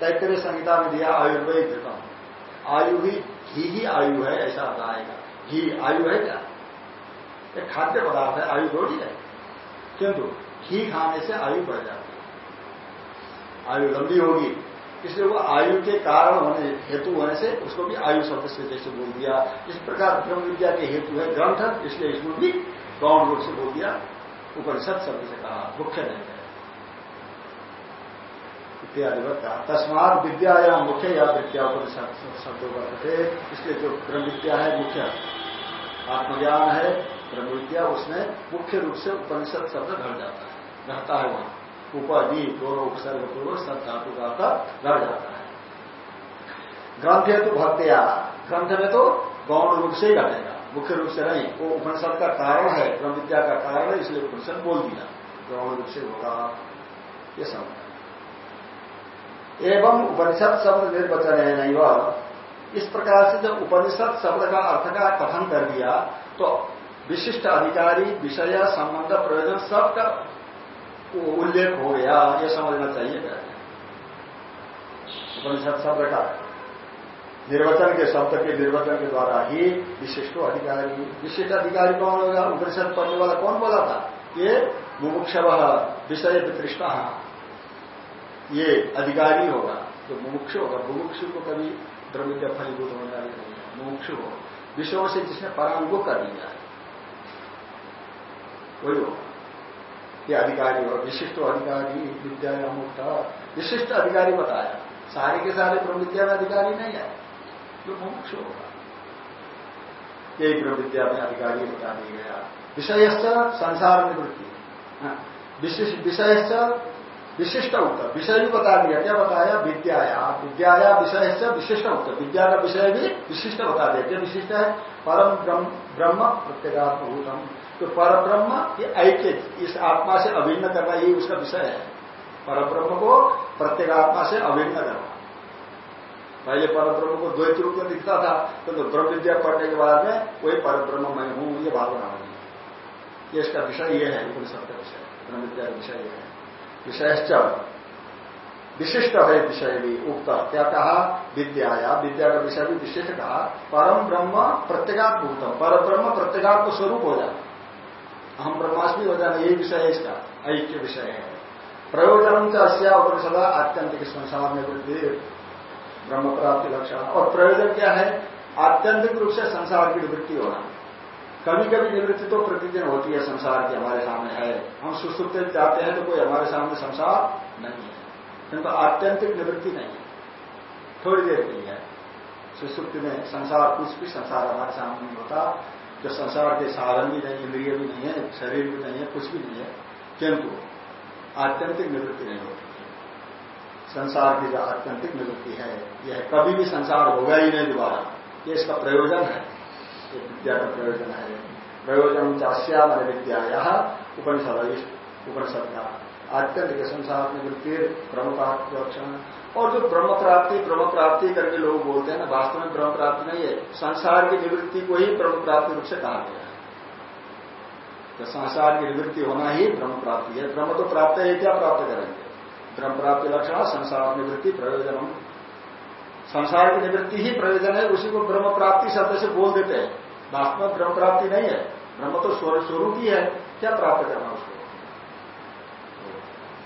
तैतरे संहिता में दिया आयुर्वय कृतम आयु ही घी ही आयु है, ऐसा आएगा घी आयु है क्या? एक खाद्य पदार्थ है, आयु थोड़ी है। किंतु घी खाने से आयु बढ़ जाती है। आयु लंबी होगी। इसलिए वो आयु के कारण होने हेतु होने से उसको भी आयु शब्द से जैसे बोल दिया। इस प्रकार ब्रह्म विद्या के हेतु है ग्रंथ, इसलिए इसको भी गौण रूप से बोल दिया। उपनिषद शब्द से कहा, मुख्य नहीं है। इत्यादि कहा। तस्मात विद्या या मुख्य, या विद्या उपनिषद शब्दों का थे इसलिए जो ब्रह्म विद्या है, मुख्य। आत्मज्ञान है, ब्रह्म विद्या, उसमें मुख्य रूप से उपनिषद शब्द घट जाता है। रहता है वहाँ। उपाधि, दोनों उपसर्ग पूर्व सब धातु का लड़ जाता है। ग्रंथ है तो भक्तिया। ग्रंथ में तो गौण रूप से ही घटेगा मुख्य रूप से नहीं, वो उपनिषद का कारण है, ब्रह्म विद्या का कारण है, इसलिए उपनिषद बोल दिया। गौण रूप से होगा, ये समझ एवं उपनिषद शब्द निर्वचन है नहीं वह। इस प्रकार से जब उपनिषद शब्द का अर्थ का कथन कर दिया तो विशिष्ट अधिकारी, विषय, संबंध, प्रयोजन सबका उल्लेख हो गया, ये समझना चाहिए। उपनिषद शब्द का निर्वचन के शब्द के निर्वचन के द्वारा ही विशिष्ट अधिकारी विशिष्ट अधिकारी कौन होगा? उपनिषद पढ़ने वाला कौन बोला था? ये मुमुक्ष विषय वितृष्णा ये अधिकारी होगा, जो मुमुक्ष होगा। मुमुक्ष को कभी द्रविद्या फलीभूत होने वाली नहीं है। मुमुक्ष हो विषयों से जिसने परांगो कर लिया है, वही होगा। ये अधिकारी हो विशिष्ट अधिकारी विद्या मुक्त। विशिष्ट अधिकारी बताया। सारे के सारे ब्रह्म विद्या में अधिकारी नहीं है। जो मुमुक्ष होगा। यही ब्रह्म विद्या में अधिकारी बता दिया गया। विषय संसार निवृत्ति हाँ, विषय विशिष्ट उत्तर। विषय भी बता दिया। क्या बताया? विद्याया विद्याया विषय से विशिष्ट उत्तर। विद्या का विषय भी विशिष्ट बता दिया। क्या विशिष्ट है? परम ब्रह्म प्रत्येगात्म भूतम तो पर ब्रह्म ये ऐक्य इस आत्मा से अभिन्न करना यही उसका विषय है। पर ब्रह्म को प्रत्येगात्मा से अभिन्न करना। पहले पर ब्रह्म को द्वैत रूप में दिखता था तो, तो ब्रह्म विद्या पढ़ने के बाद में वही पर ब्रह्म मैं हूँ ये भावना होगी ये इसका विषय ये है उपनिषद का विषय ब्रह्म विद्या का विषय ये है। विषयश्च विशिष्ट है विषय भी उक्त। क्या कहा? विद्याया। विद्या का विषय भी विशिष्ट कहा। परम ब्रह्म प्रत्येगात्म पर ब्रह्म प्रत्येगात्म स्वरूप हो जाता हम ब्रह्माष्टमी हो जाना यही विषय है इसका ऐक्य विषय है प्रयोजन से अस्या उपनिषद आत्यंतिक संसार में वृद्धि ब्रह्म प्राप्ति लक्षण और प्रयोजन क्या है? आत्यंतिक रूप से संसार की निवृत्ति होना। कभी कभी निवृत्ति तो प्रतिदिन होती है, संसार की हमारे सामने है। हम सुसुप्त जाते हैं तो कोई हमारे सामने संसार नहीं है। किंतु तो आत्यंतिक निवृत्ति नहीं है। थोड़ी देर के लिए सुसुप्ति में संसार कुछ भी संसार हमारे सामने नहीं होता। जो संसार के साधन भी नहीं, इंद्रिय भी नहीं है, शरीर भी नहीं है, कुछ भी नहीं है, किंतु आत्यंतिक निवृत्ति नहीं होती। संसार की जो आत्यंतिक निवृत्ति है, यह कभी भी संसार होगा ही नहीं दोबारा। ये इसका प्रयोजन है। ये विद्या का प्रयोजन है। प्रयोजन चाश्या मन विद्या यह उपनिषद उपनिषद का आत्यंतिक संसार निवृत्ति ब्रह्म लक्षण और जो ब्रह्म प्राप्ति ब्रह्म प्राप्ति करके लोग बोलते हैं ना, वास्तव में ब्रह्म प्राप्ति नहीं है, संसार की निवृत्ति को ही ब्रह्म प्राप्ति रूप से कहा गया है। तो संसार की निवृत्ति होना ही ब्रह्म प्राप्ति है। ब्रह्म तो प्राप्त है क्या प्राप्त करेंगे? ब्रह्म प्राप्ति लक्षण संसार निवृत्ति प्रयोजन संसार की निवृत्ति ही प्रयोजन है, उसी को ब्रह्म प्राप्ति शब्द से बोल देते हैं। वास्तव में ब्रह्म प्राप्ति नहीं है। ब्रह्म तो स्वरूप ही है। क्या प्राप्त करना उसको?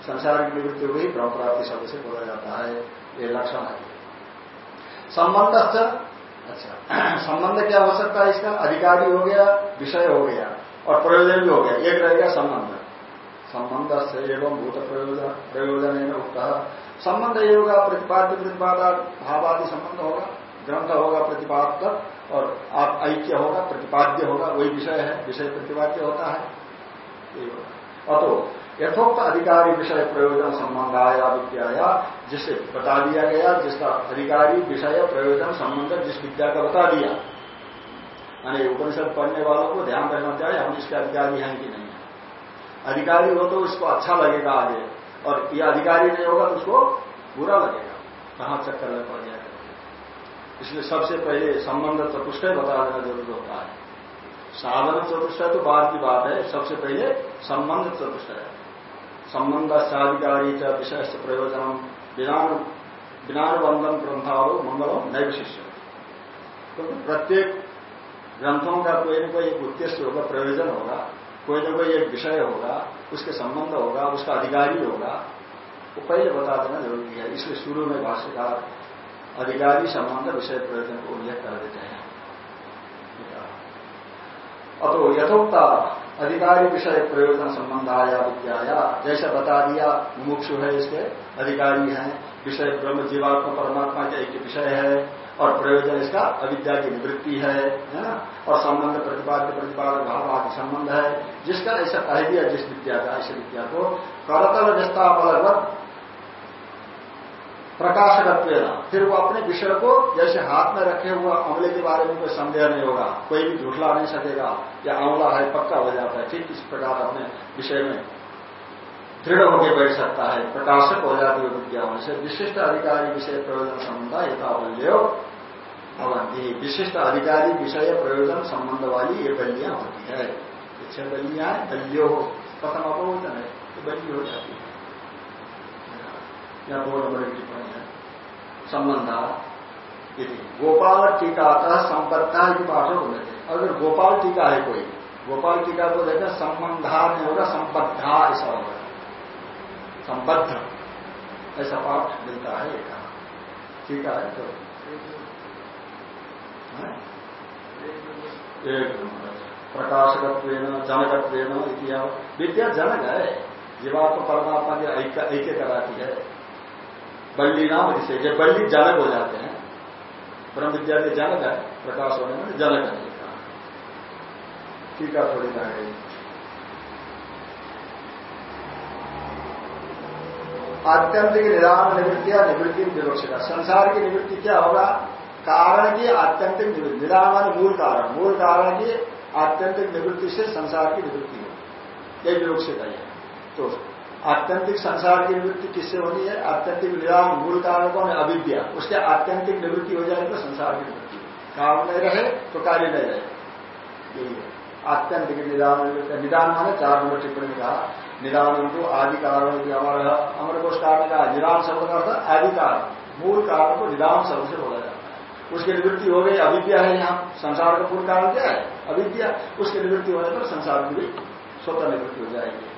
संसार की निवृत्ति हुई ब्रह्म प्राप्ति शब्द से बोला जाता है, ये लक्षण है। संबंध अच्छा संबंध क्या हो सकता है इसका, अधिकारी हो गया, विषय हो गया, और प्रयोजन भी हो गया एक रहेगा संबंध संबंध। से एवं भूत प्रयोजन प्रयोजन है उत्तर संबंध ये होगा प्रतिपाद्य प्रतिपादा भावादि संबंध होगा, ग्रंथ होगा प्रतिपादक और आप ऐक्य होगा, प्रतिपाद्य होगा, वही विषय है, विषय प्रतिपाद्य होता है अतो यथोक्त अधिकारी विषय प्रयोजन संबंध आया विद्या जिससे बता दिया गया, जिसका अधिकारी विषय प्रयोजन संबंध जिस विद्या का बता दिया। यानी उपनिषद पढ़ने वालों को ध्यान रखना चाहिए, हम इसके अधिकारी हैं कि नहीं। है अधिकारी हो तो उसको अच्छा लगेगा आगे, और ये अधिकारी नहीं होगा तो उसको बुरा लगेगा। कहाँ चक्कर लग पड़ गया इसलिए सबसे पहले संबंध चतुष्टय बता देना ज़रूरी होता है। साधन चतुष्टय तो बाद की बात है, सबसे पहले संबंध चतुष्टय। संबंध साधिकारी च विषय प्रयोजन बिनानुबंधन ग्रंथावो मंगलम नैव शिष्य। तो प्रत्येक ग्रंथों का कोई न कोई एक उद्देश्य होगा, प्रयोजन होगा, कोई न कोई एक विषय होगा, उसके संबंध होगा, उसका अधिकारी होगा, वो तो पहले बता देना ज़रूरी है। इसलिए शुरू में भाष्यकार अधिकारी, संबंध, विषय, प्रयोजन को उल्लेख कर देते हैं। अतो यथोक्ता अधिकारी विषय प्रयोजन संबंध आया विद्याया। जैसे बता दिया, मुमुक्षु है इसके अधिकारी हैं। विषय ब्रह्म जीवात्मा परमात्मा के एक विषय है और प्रयोजन इसका अविद्या की निवृत्ति है ना? और संबंध प्रतिपाद्य प्रतिपादक भाव आदि संबंध है। जिसका ऐसा कह दिया जिस विद्या का ऐसे विद्या को। करतल विस्तापलवत प्रकाशकत्व फिर वो अपने विषय को जैसे हाथ में रखे हुए अमले के बारे में कोई संदेह नहीं होगा, कोई भी झूठला नहीं सकेगा या अमला है, पक्का हो जाता है, ठीक इस प्रकार अपने विषय में दृढ़ होकर बैठ सकता है, प्रकाशक हो जाती है विद्या से विशिष्ट अधिकारी विषय प्रयोजन संबंध यथावल्य अवंती विशिष्ट अधिकारी विषय प्रयोजन संबंध वाली ये बलियाँ होती है। छह बलियाँ बल्यो, प्रथम अपवचन है तो बली हो जाती है। या नंबर की टिप्पणी है संबंध गोपाल टीका की पाठक हो थे अगर गोपाल टीका है कोई, गोपाल टीका को देखा संबंधा नहीं होगा, संबद्धा ऐसा होगा। संबद्ध, ऐसा पाठ मिलता है एक। टीका है तो। एक प्रकाशकत्व जनकत्व विद्या जनक है। जीवात्मा, परमात्मा की ऐक्य कराती है। बल्ली नाम जिसे जब बल्ली जनक हो जाते हैं, ब्रह्म विद्या के जनक है, प्रकाश होने में जनक है। है, थोड़ी ना गई आत्यंतिक निदान निवृत्तिया निवृत्ति विवक्षिता। संसार की निवृत्ति क्या होगा? कारण की आत्यंतिक निवृत्ति। निदान मान मूल कारण। मूल कारण की आत्यंतिक निवृत्ति से संसार की निवृत्ति हो यही विवक्षित है तो आत्यंतिक संसार की निवृत्ति किससे होनी है? आत्यंतिक निराम मूल कारण कौन है अविद्या। उसके आत्यंतिक निवृत्ति हो जाए तो संसार की निवृत्ति। काम नहीं रहे तो कार्य नहीं रहे। आत्यंतिक निदान निदान माने चार नंबर टिप्पणी में कहा, निदान को आदि कारण हमारा अमर कोष कारण का निदान शब्द का अर्थ आदि कारण। मूल कारण को निदान शब्द से बोला जाता है। उसकी निवृत्ति हो गई, अविद्या है यहाँ। संसार का मूल कारण क्या है? अविद्या। उसकी निवृत्ति होने पर संसार की भी स्वतः निवृत्ति हो जाएगी।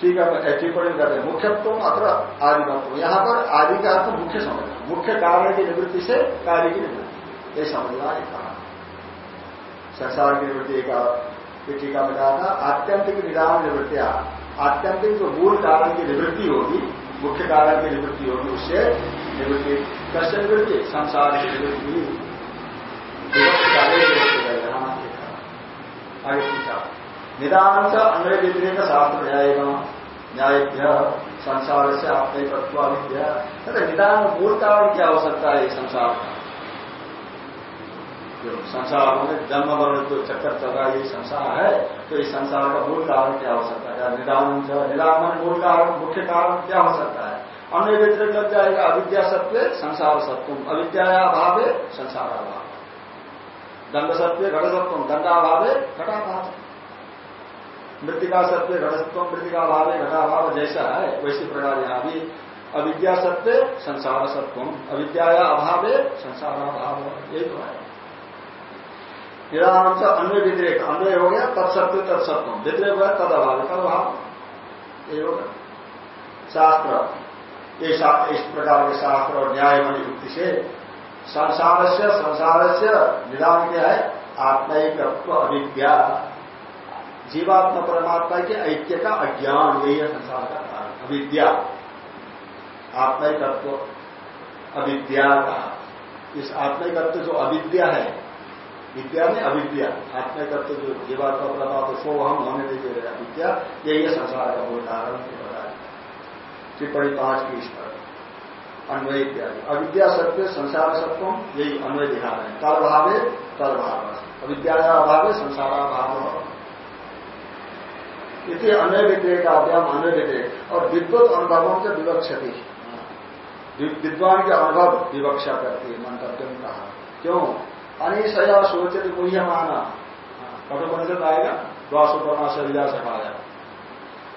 ठीक है टिप्पणी करते हैं। मुख्यत्व अत्र आदिमत्व। यहाँ पर आदि का अर्थ मुख्य समझना। मुख्य कारण की निवृत्ति से कार्य की निवृत्ति। ये समझना एक कहा संसार की निवृत्ति का टीका में कहा था, आत्यंतिक निदान निवृत्तिया। आत्यंतिक जो मूल कारण की निवृत्ति होगी, मुख्य कारण की निवृत्ति होगी, उससे निवृत्ति कश्य निवृत्ति, संसार की निवृत्ति। आगे निदान से अन्य व्यतिरिक शास्त्र न्याय न्यायभ्य संसार से आत्मिकत्व विद्या अरे निदान मूल कारण क्या हो सकता है संसार। का जो संसार में जन्म वर्ण जो चक्कर चल रहा है संसार है तो इस संसार का मूल कारण क्या हो? सकता है निदान निदान मूल कारण, मुख्य कारण क्या हो सकता है? अन्य व्यतिरिक लग जाएगा, अविद्या सत्व, संसार सत्व अविद्या अभाव संसार अभाव दंड सत्व घट सत्व दंडाभाव, घटाभाव। मृतिका सत्य घटसत्व मृतिका भाव घटाभाव जैसा है, वैसी प्रकार यहाँ भी। अविद्या सत्य संसार सत्व अविद्या अभाव संसार अभाव यही तो है। निराम से अन्य व्यतिरेक अन्य हो गया तत्सत्व तत्सत्व व्यतिरेक हुआ तद अभाव तद अभाव यही होगा शास्त्र इस प्रकार के शास्त्र और न्याय वाली युक्ति से संसार से संसार से निदान क्या है? आत्मिकत्व अविद्या। जीवात्मा परमात्मा के ऐक्य का अज्ञान, यही है संसार का कारण, अविद्या। आत्मिकत्व, अविद्या का। इस आत्मिकत्व जो अविद्या है, विद्या में अविद्या, आत्मिकत्व जो जीवात्मा परमात्मा सो हम होने नहीं दे रहे, अविद्या, यही है संसार का मूल कारण टिप्पणी पाँच की इस पर। अन्वय इत्यादि। अविद्या सत्य, संसार सत्व यही अन्वय दिखा रहे हैं। तल भावे तल भाव अविद्या अभाव संसाराभाव। इति अन्य व्यतिरेक अभ्याम अन्य व्यतिरेक और विद्वत अनुभवों से विवक्षति। विद्वान के अनुभव विवक्षा करती है मंतव्य में कहा क्यों? अनिशया सोचित मुह्यमाना कठोपनिषद आएगा द्वासोपमा से विदा से खाया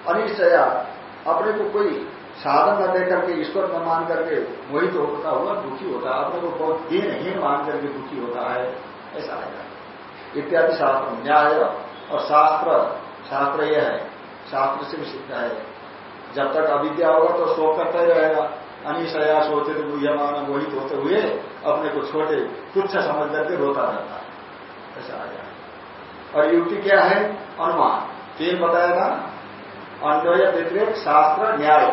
अनिशया, अपने को कोई साधन न दे करके, ईश्वर न मान करके वही तो होता हुआ दुखी होता है। अपने को बहुत दीनहीन मान करके दुखी होता है, ऐसा आएगा। इत्यादि शास्त्र न्याय और शास्त्र शास्त्र यह है शास्त्र से भी सिद्ध है। जब तक अविद्या होगा तो शोक करता ही रहेगा। अनिशया सोचे तो गुह्यमान मोहित होते हुए अपने को छोटे, तुच्छ समझ करके रोता रहता है। ऐसा आ गया और युक्ति क्या है? अनुमान। तीन बताया था अन्वय व्यतिरिक शास्त्र न्याय।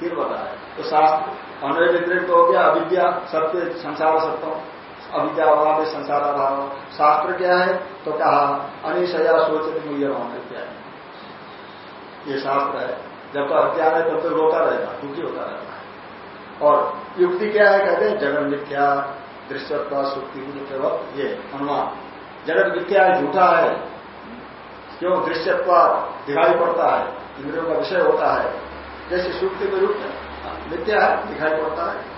तीन बताया। तो शास्त्र अन्वय व्यतिरिक्त तो हो गया अविद्या, सत्य, संसार सत्य अविद्या अभाव संसार अभाव शास्त्र क्या है? तो कहा, अनिशया सोचित क्या है। ये शास्त्र है। जब तो अज्ञान है, तब तो रोता रहेगा, दुखी होता रहता है और युक्ति क्या है? कहते हैं जगन मिथ्या, दृश्यत्व, सुक्ति ये अनुमान। जगत मिथ्या है, झूठा है। क्यों? दृश्यत्व दिखाई पड़ता है। इंद्रियों का विषय होता है। जैसे सुक्ति में युक्त मिथ्या है, दिखाई पड़ता है।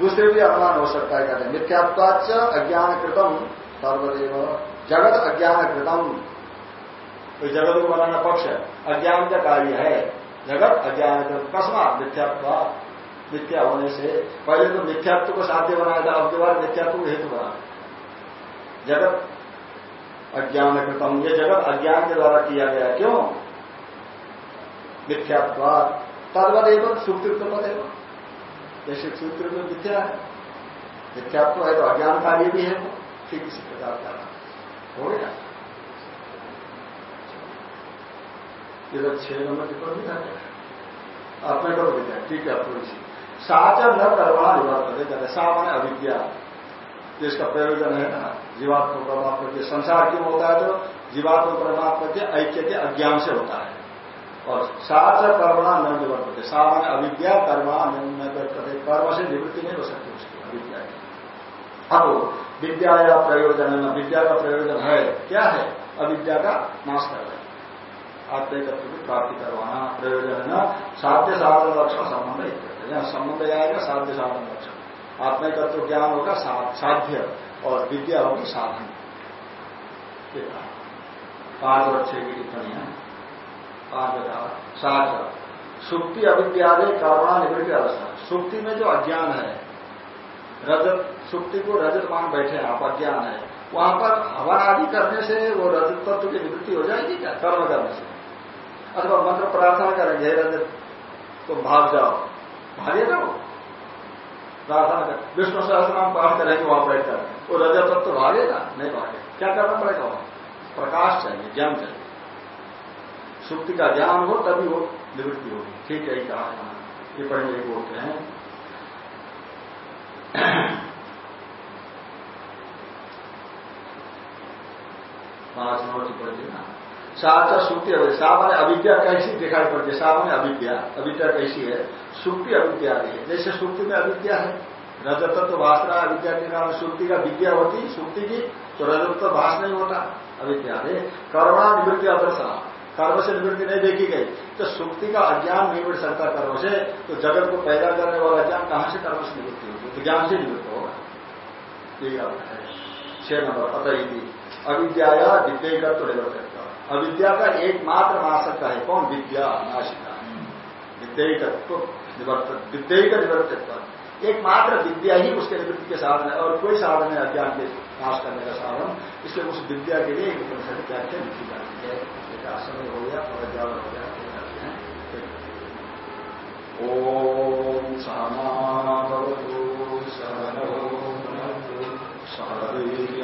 दूसरे भी अपमान हो सकता है कहते मिथ्यात्वाच अज्ञान कृतम सर्वदेव, जगत अज्ञान कृतम तो जगत को बनाना पक्ष है अज्ञान का कार्य है, जगत अज्ञान कस्मात मिथ्यात्व, मिथ्या होने से, पहले तो मिथ्यात्व को साध्य बनाया था, अब के बाद मिथ्यात्व को हेतु बना। जगत अज्ञान कृतम ये जगत अज्ञान के द्वारा किया गया क्यों? मिथ्यात्व तद्वदेव सुकृतम जैसे सूत्र में मिथ्या है मिथ्यात्व है तो अज्ञान कार्य भी है ठीक इसी प्रकार का हो गया। इधर छह नंबर टिप्पण भी था। अपने को विद्या ठीक है सी साचर न कर्मा निवर्तन कहते सा मैंने अविद्या। जिसका प्रयोजन है ना, जीवात्मा परमात्मा के संसार क्यों होता है तो जीवात्म परमात्मा के ऐक्य के अज्ञान से होता है। और साच कर्मणा न निवर्तते। सा मैंने अविद्या, कर्मा न करते कर्म से निवृत्ति नहीं हो सकती उसकी अविद्या की। अब विद्या या प्रयोजन विद्या का प्रयोजन है। क्या है? अविद्या का नाश कर रहे आत्मिकत्व की प्राप्ति करवाना, प्रयोजन है न साध्य साधन लक्षण संबंध यहाँ संबंध आएगा साध्य साधन लक्षण। आत्मिकत्व ज्ञान होगा साध्य और विद्या होगी साधन। पाँच और छह की टिप्पणियाँ सात सुक्ति, अविद्यादि कर्मा निवृत्ति, अवस्था। सुक्ति में जो अज्ञान है रजत सुक्ति को रजत मान बैठे आप अज्ञान है। वहाँ पर हवन आदि करने से वो रजत तत्व की निवृत्ति हो जाएगी क्या? कर्म करने से। अथवा मंत्र प्रार्थना करेंगे रजत तो भाग जाओ। भागेगा वो? प्रार्थना कर, विष्णु सहस्रनाम पाठ करेंगे वहाँ बैठकर वो रजत तत्व भागेगा? नहीं भागे क्या करना पड़ेगा वहाँ? प्रकाश चाहिए, ज्ञान चाहिए। सुक्ति का ज्ञान हो, तभी वो निवृत्ति होगी। ठीक है कहा यहाँ टिप्पणी में बोलते हैं। पाँच नौ टिप्पणी ना। साचा सुक्ति मैंने अविद्या कैसी दिखाई पड़ती है? सा अविद्या। अविद्या कैसी है? सुक्ति अविद्या है। जैसे सुक्ति में अविद्या है। रजत तो भाषण अविद्या के कारण। सुक्ति का विद्या होती सुक्ति की तो रजत तो भाष नहीं होता। अविद्या है कर्मा निवृत्ति अदर्शना कर्म से निवृत्ति नहीं देखी गई। तो सुक्ति का अज्ञान मिट सकता कर्म से तो जगत को पैदा करने वाला ज्ञान कहाँ से कर्म से निवृत्ति होगी? तो ज्ञान से निवृत्त होगा। यही अर्थ है। छह नंबर अतः अविद्या विद्यकत्व निवर्तित अविद्या का एकमात्र नाशक है कौन? विद्या, नाशिका। विद्यकत्व निवर्तित विद्यक निवर्तित्व एकमात्र विद्या ही उसके निवृत्ति के साधन है, और कोई साधन है अज्ञान के नाश करने का साधन। इसलिए उस विद्या के लिए एक उपनिषद व्याख्या लिखी जाती है। समय हो गया ज़्यादा हो? गया ओम सहना सहवीर्यम्